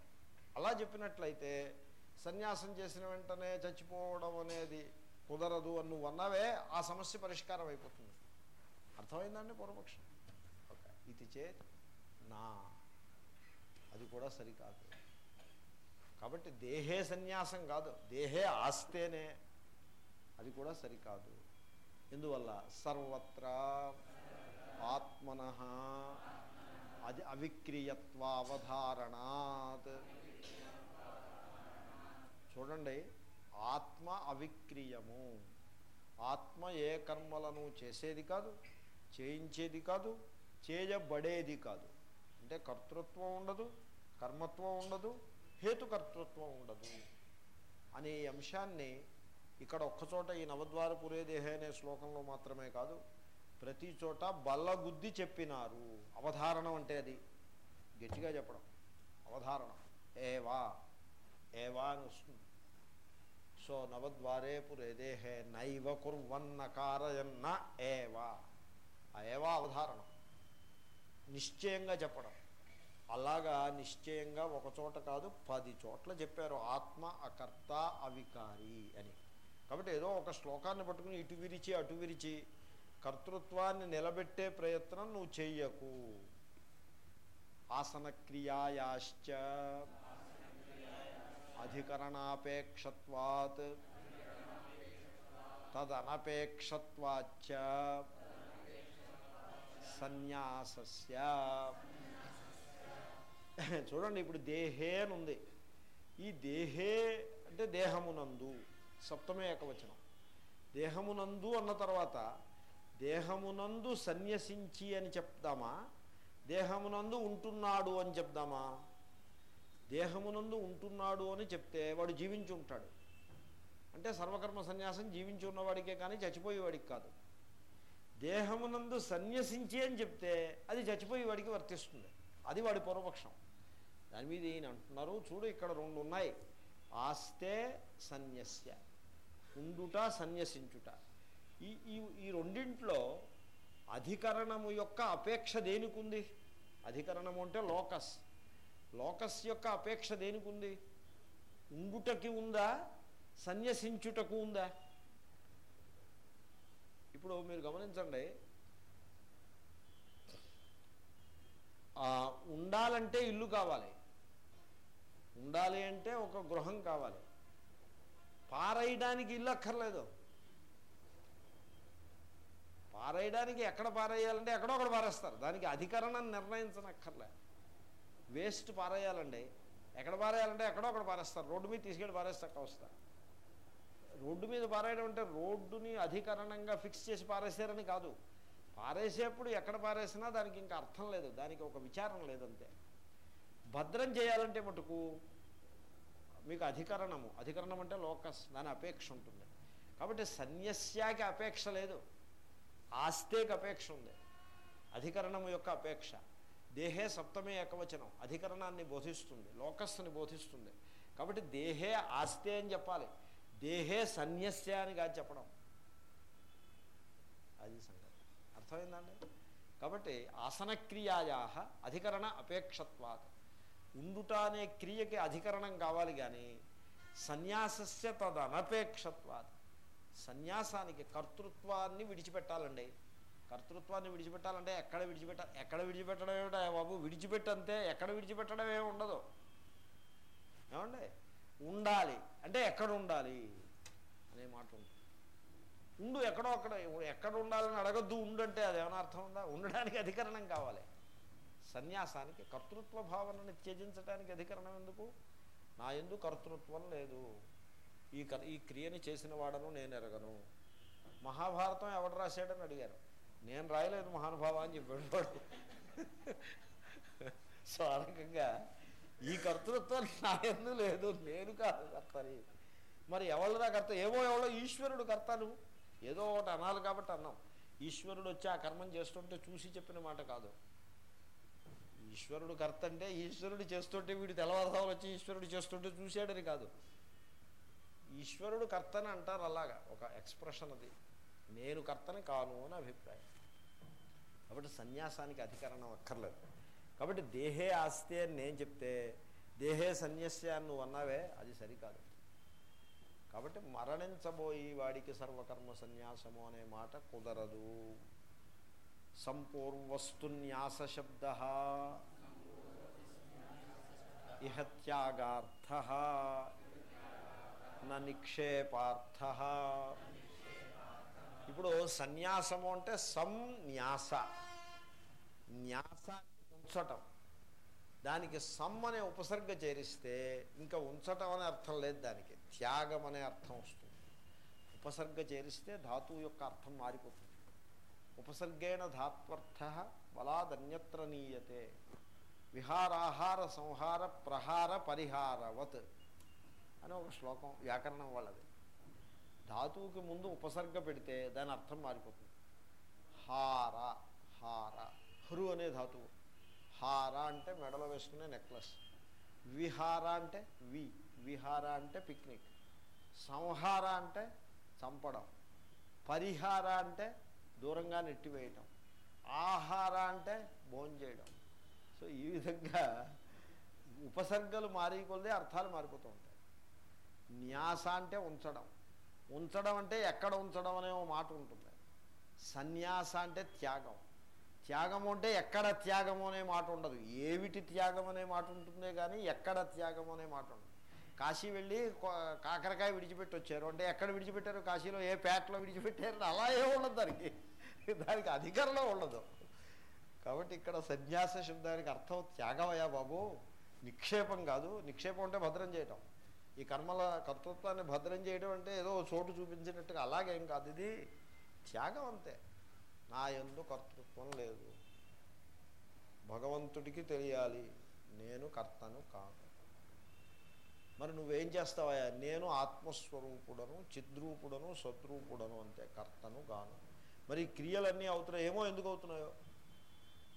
[SPEAKER 1] అలా చెప్పినట్లయితే సన్యాసం చేసిన వెంటనే చచ్చిపోవడం అనేది కుదరదు అని నువ్వు అన్నావే ఆ సమస్య పరిష్కారం అయిపోతుంది. అర్థమైందండి పూర్వపక్షం? ఇది చేత్ నా. అది కూడా సరికాదు. కాబట్టి దేహే సన్యాసం కాదు. దేహే ఆస్తేనే. అది కూడా సరికాదు. ఎందువల్ల? సర్వత్రా ఆత్మన అది అవిక్రియత్వావధారణాత్. చూడండి ఆత్మ అవిక్రియము. ఆత్మ ఏ కర్మలను చేసేది కాదు చేయించేది కాదు చేయబడేది కాదు. అంటే కర్తృత్వం ఉండదు కర్మత్వం ఉండదు హేతుకర్తృత్వం ఉండదు అనే అంశాన్ని ఇక్కడ ఒక్కచోట ఈ నవద్వార పురే దేహే అనే శ్లోకంలో మాత్రమే కాదు ప్రతి చోట బల్లగుద్ది చెప్పినారు. అవధారణం అంటే అది. గట్టిగా చెప్పడం. అవధారణం. ఏవా ఏవా అని వస్తుంది. సో నవద్వారే పురేదేహే నైవ కుర్వన్న కారయన్న ఏవా. ఆ ఏవా అవధారణం. నిశ్చయంగా చెప్పడం. అలాగా నిశ్చయంగా ఒక చోట కాదు పది చోట్ల చెప్పారు. ఆత్మ అకర్త అవికారి అని. కాబట్టి ఏదో ఒక శ్లోకాన్ని పట్టుకుని ఇటు విరిచి అటు విరిచి కర్తృత్వాన్ని నిలబెట్టే ప్రయత్నం నువ్వు చెయ్యకు. ఆసన క్రియాయాశ్చ అధికరణాపేక్షత్వాత్ తదనపేక్షత్వాచ్చ సన్యాసస్య. చూడండి ఇప్పుడు దేహే అని ఉంది. ఈ దేహే అంటే దేహమునందు సప్తమే ఏకవచనం. దేహమునందు అన్న తర్వాత దేహమునందు సన్యసించి అని చెప్దామా? దేహమునందు ఉంటున్నాడు అని చెప్దామా? దేహమునందు ఉంటున్నాడు అని చెప్తే వాడు జీవించి ఉంటాడు. అంటే సర్వకర్మ సన్యాసం జీవించి ఉన్నవాడికే కానీ చచ్చిపోయేవాడికి కాదు. దేహమునందు సన్యసించి అని చెప్తే అది చచ్చిపోయి వాడికి వర్తిస్తుంది. అది వాడి పూర్వపక్షం. దాని మీద ఈయన అంటున్నారు చూడు ఇక్కడ రెండు ఉన్నాయి. ఆస్తే సన్యస్య ఉండుట సన్యసించుట. ఈ ఈ ఈ రెండింట్లో అధికరణము యొక్క అపేక్ష దేనికుంది? అధికరణము అంటే లోకస్. లోకస్ యొక్క అపేక్ష దేనికుంది? ఉండుటకి ఉందా? సన్యసించుటకు ఉందా? ఇప్పుడు మీరు గమనించండి. ఉండాలంటే ఇల్లు కావాలి. ఉండాలి అంటే ఒక గృహం కావాలి. పారేయడానికి ఇల్లు అక్కర్లేదు. పారేయడానికి ఎక్కడ పారేయాలంటే ఎక్కడో ఒకటి పారేస్తారు. దానికి అధికరణం నిర్ణయించనక్కర్లే. వేస్ట్ పారేయాలండి. ఎక్కడ పారేయాలంటే ఎక్కడో ఒకటి పారేస్తారు. రోడ్డు మీద తీసుకెళ్ళి పారేస్తాక వస్తారు రోడ్డు మీద పారేయడం అంటే రోడ్డుని అధికరణంగా ఫిక్స్ చేసి పారేసారని కాదు. పారేసేప్పుడు ఎక్కడ పారేసినా దానికి ఇంకా అర్థం లేదు దానికి ఒక విచారం లేదంతే భద్రం చేయాలంటే మటుకు మీకు అధికరణము అధికరణం అంటే లోకస్ దాని అపేక్ష ఉంటుంది. కాబట్టి సన్యస్యాకి అపేక్ష లేదు ఆస్తేకి అపేక్ష ఉంది. అధికరణము యొక్క అపేక్ష. దేహే సప్తమే ఏకవచనం అధికరణాన్ని బోధిస్తుంది లోకస్ని బోధిస్తుంది. కాబట్టి దేహే ఆస్తే అని చెప్పాలి. దేహే సన్యస్య అని కాదు చెప్పడం. అది సంగతి. అర్థమైందండి? కాబట్టి ఆసనక్రియాయా అధికరణ అపేక్షత్వాత్. ఉండుట అనే క్రియకి అధికరణం కావాలి కానీ సన్యాసస్య తదనపేక్షత్వాత్. సన్యాసానికి కర్తృత్వాన్ని విడిచిపెట్టాలండి. కర్తృత్వాన్ని విడిచిపెట్టాలంటే ఎక్కడ విడిచిపెట్టాలి ఎక్కడ విడిచిపెట్టడం ఏమిటా బాబు? విడిచిపెట్టంతే ఎక్కడ విడిచిపెట్టడం ఏమి ఉండదు. ఏమండి? ఉండాలి. అంటే ఎక్కడ ఉండాలి? అనే మాట ఉండు ఎక్కడో అక్కడ ఎక్కడ ఉండాలని అడగద్దు ఉండు అంటే అది ఏమైనా అర్థం ఉందా? ఉండడానికి అధికరణం కావాలి. సన్యాసానికి కర్తృత్వ భావనని త్యజించడానికి అధికరణం ఎందుకు? నా ఎందు కర్తృత్వం లేదు. ఈ ఈ క్రియని చేసిన వాడను నేను ఎరగను. మహాభారతం ఎవడు రాశాడని అడిగారు. నేను రాయలేదు మహానుభావ అని చెప్పాడు వాడు సో ఆ రకంగా ఈ కర్తృత్వం నా లేదు నేను కాదు కర్తని. మరి ఎవరిదా కర్త? ఏవో ఎవడో ఈశ్వరుడు కర్తను ఏదో ఒకటి అనాలి కాబట్టి అన్నాం. ఈశ్వరుడు వచ్చి ఆ కర్మం చేస్తుంటే చూసి చెప్పిన మాట కాదు. ఈశ్వరుడు కర్త అంటే ఈశ్వరుడు చేస్తుంటే వీడు తెల్లవారుదావులు వచ్చి ఈశ్వరుడు చేస్తుంటే చూశాడని కాదు. ఈశ్వరుడు కర్తని అంటారు అలాగా ఒక ఎక్స్ప్రెషన్ అది. నేను కర్తని కాను అని అభిప్రాయం. కాబట్టి సన్యాసానికి అధికరణం అక్కర్లేదు. కాబట్టి దేహే ఆస్తే అని నేను చెప్తే దేహే సన్యస్య అని నువ్వు అన్నావే అది సరికాదు. కాబట్టి మరణించబోయి వాడికి సర్వకర్మ సన్యాసము అనే మాట కుదరదు. సంపూర్వస్తున్యాస శబ్ద. ఇహత్యాగార్థ న నిక్షేపార్థ. ఇప్పుడు సన్యాసము అంటే సంన్యాస న్యాస ఉంచటం. దానికి సమ్ అనే ఉపసర్గ చేరిస్తే ఇంకా ఉంచటం అనే అర్థం లేదు దానికి. త్యాగం అనే అర్థం వస్తుంది. ఉపసర్గ చేరిస్తే ధాతువు యొక్క అర్థం మారిపోతుంది. ఉపసర్గేణ ధాత్వర్థ బలాదన్యత్ర నీయతే. విహారాహార సంహార ప్రహార పరిహారవత్ అని ఒక శ్లోకం వ్యాకరణం వాళ్ళది. ధాతువుకి ముందు ఉపసర్గ పెడితే దాని అర్థం మారిపోతుంది. హార హార హృ అనే ధాతువు. హార అంటే మెడలో వేసుకునే నెక్లెస్. విహార అంటే వి విహార అంటే పిక్నిక్. సంహార అంటే చంపడం. పరిహార అంటే దూరంగా నెట్టివేయటం. ఆహార అంటే భోంచేయడం సో ఈ విధంగా ఉపసర్గలు మారి కొలదే అర్థాలు మారిపోతూ ఉంటాయి. న్యాస అంటే ఉంచడం. ఉంచడం అంటే ఎక్కడ ఉంచడం అనే మాట ఉంటుంది. సన్యాస అంటే త్యాగం. త్యాగం అంటే ఎక్కడ త్యాగం అనే మాట ఉండదు. ఏమిటి త్యాగం అనే మాట ఉంటుందే కానీ ఎక్కడ త్యాగం అనే మాట ఉండదు. కాశీ వెళ్ళి కాకరకాయ విడిచిపెట్టి వచ్చారు అంటే ఎక్కడ విడిచిపెట్టారు? కాశీలో ఏ పేటలో విడిచిపెట్టారు? అలా ఏ ఉండదు దానికి. దానికి అధికారంలో ఉండదు. కాబట్టి ఇక్కడ సన్యాస శబ్దానికి అర్థం త్యాగమయ్యా బాబు. నిక్షేపం కాదు. నిక్షేపం అంటే భద్రం చేయటం. ఈ కర్మల కర్తృత్వాన్ని భద్రం చేయడం అంటే ఏదో చోటు చూపించినట్టుగా అలాగేం కాదు ఇది. త్యాగం అంతే. నా ఎందు కర్తృత్వం లేదు భగవంతుడికి తెలియాలి నేను కర్తను కాను. మరి నువ్వేం చేస్తావయ్యా? నేను ఆత్మస్వరూపుడను చిద్రూపుడను శత్రూపుడను అంతే కర్తను గాను మరి క్రియలన్నీ అవుతున్నాయి ఏమో ఎందుకు అవుతున్నాయో?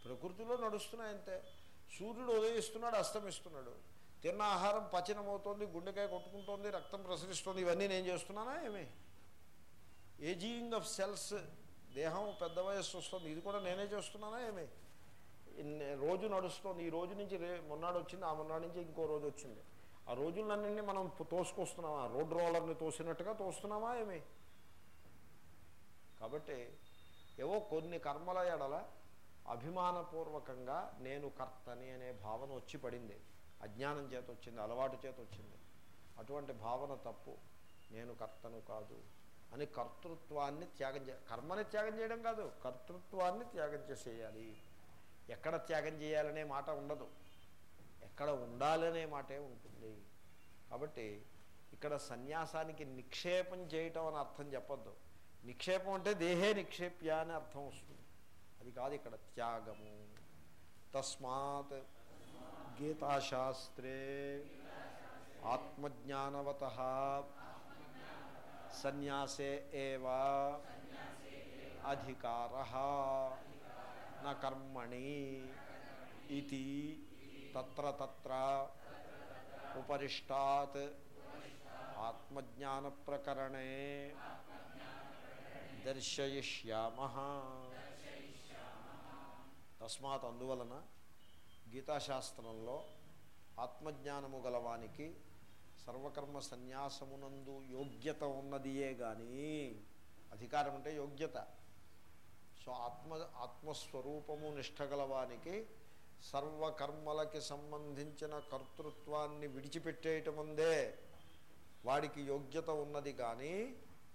[SPEAKER 1] ప్రకృతిలో నడుస్తున్నాయి అంతే. సూర్యుడు ఉదయిస్తున్నాడు అస్తమిస్తున్నాడు. తిన్న ఆహారం పచనమవుతోంది గుండెకాయ కొట్టుకుంటోంది రక్తం ప్రసరిస్తుంది ఇవన్నీ నేను చేస్తున్నానా ఏమి? ఏజింగ్ ఆఫ్ సెల్స్ దేహం పెద్ద వయస్సు వస్తుంది. ఇది కూడా నేనే చేస్తున్నానా ఏమి? రోజు నడుస్తుంది. ఈ రోజు నుంచి రే మొన్నాడు వచ్చింది ఆ మొన్నాడు నుంచి ఇంకో రోజు వచ్చింది. ఆ రోజులన్నీ మనం తోసుకొస్తున్నామా? రోడ్ రోలర్ని తోసినట్టుగా తోస్తున్నామా ఏమి? కాబట్టి ఏవో కొన్ని కర్మల ఎడల అభిమానపూర్వకంగా నేను కర్తని అనే భావన వచ్చి పడింది. అజ్ఞానం చేత వచ్చింది అలవాటు చేత వచ్చింది. అటువంటి భావన తప్పు. నేను కర్తను కాదు. అని కర్తృత్వాన్ని త్యాగం చే కర్మని త్యాగం చేయడం కాదు కర్తృత్వాన్ని త్యాగం చేసేయాలి. ఎక్కడ త్యాగం చేయాలనే మాట ఉండదు. ఎక్కడ ఉండాలనే మాటే ఉంటుంది. కాబట్టి ఇక్కడ సన్యాసానికి నిక్షేపం చేయటం అని అర్థం చెప్పొద్దు. నిక్షేపం అంటే దేహే నిక్షేప్య అని అర్థం వస్తుంది. అది కాదు ఇక్కడ త్యాగము. తస్మాత్ గీతాశాస్త్రే ఆత్మజ్ఞానవత సన్యాసే ఏవా. అధికార. న కర్మణి ఇది తత్ర తత్ర ఉపరిష్టాత్. ఆత్మజ్ఞాన ప్రకరణే దర్శయిష్యామ. తస్మాత్ అందువలన గీతాశాస్త్రంలో ఆత్మజ్ఞానము గలవానికి సర్వకర్మ సన్యాసమునందు యోగ్యత ఉన్నదియే కానీ అధికారం అంటే యోగ్యత. సో ఆత్మ ఆత్మస్వరూపము నిష్టగలవానికి సర్వకర్మలకి సంబంధించిన కర్తృత్వాన్ని విడిచిపెట్టేయటం ఉందే వాడికి యోగ్యత ఉన్నది కానీ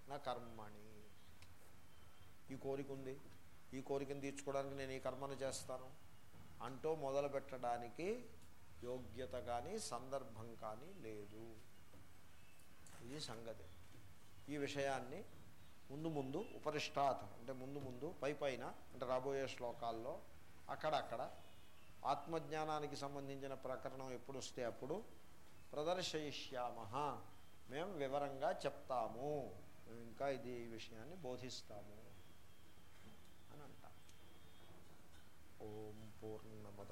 [SPEAKER 1] నా కర్మణి ఈ కోరిక ఉంది. ఈ కోరికను తీర్చుకోవడానికి నేను ఈ కర్మను చేస్తాను. అంటూ మొదలు పెట్టడానికి యోగ్యత కానీ సందర్భం కానీ లేదు. ఇది సంగతి. ఈ విషయాన్ని ముందు ముందు ఉపరిష్టాత్ అంటే ముందు ముందు పై పైన అంటే రాబోయే శ్లోకాల్లో అక్కడక్కడ ఆత్మజ్ఞానానికి సంబంధించిన ప్రకరణం ఎప్పుడు వస్తే అప్పుడు ప్రదర్శయిష్యామ మేము వివరంగా చెప్తాము. మేము ఇంకా ఇది ఈ విషయాన్ని బోధిస్తాము. అని అంటాం ఓం పూర్ణమద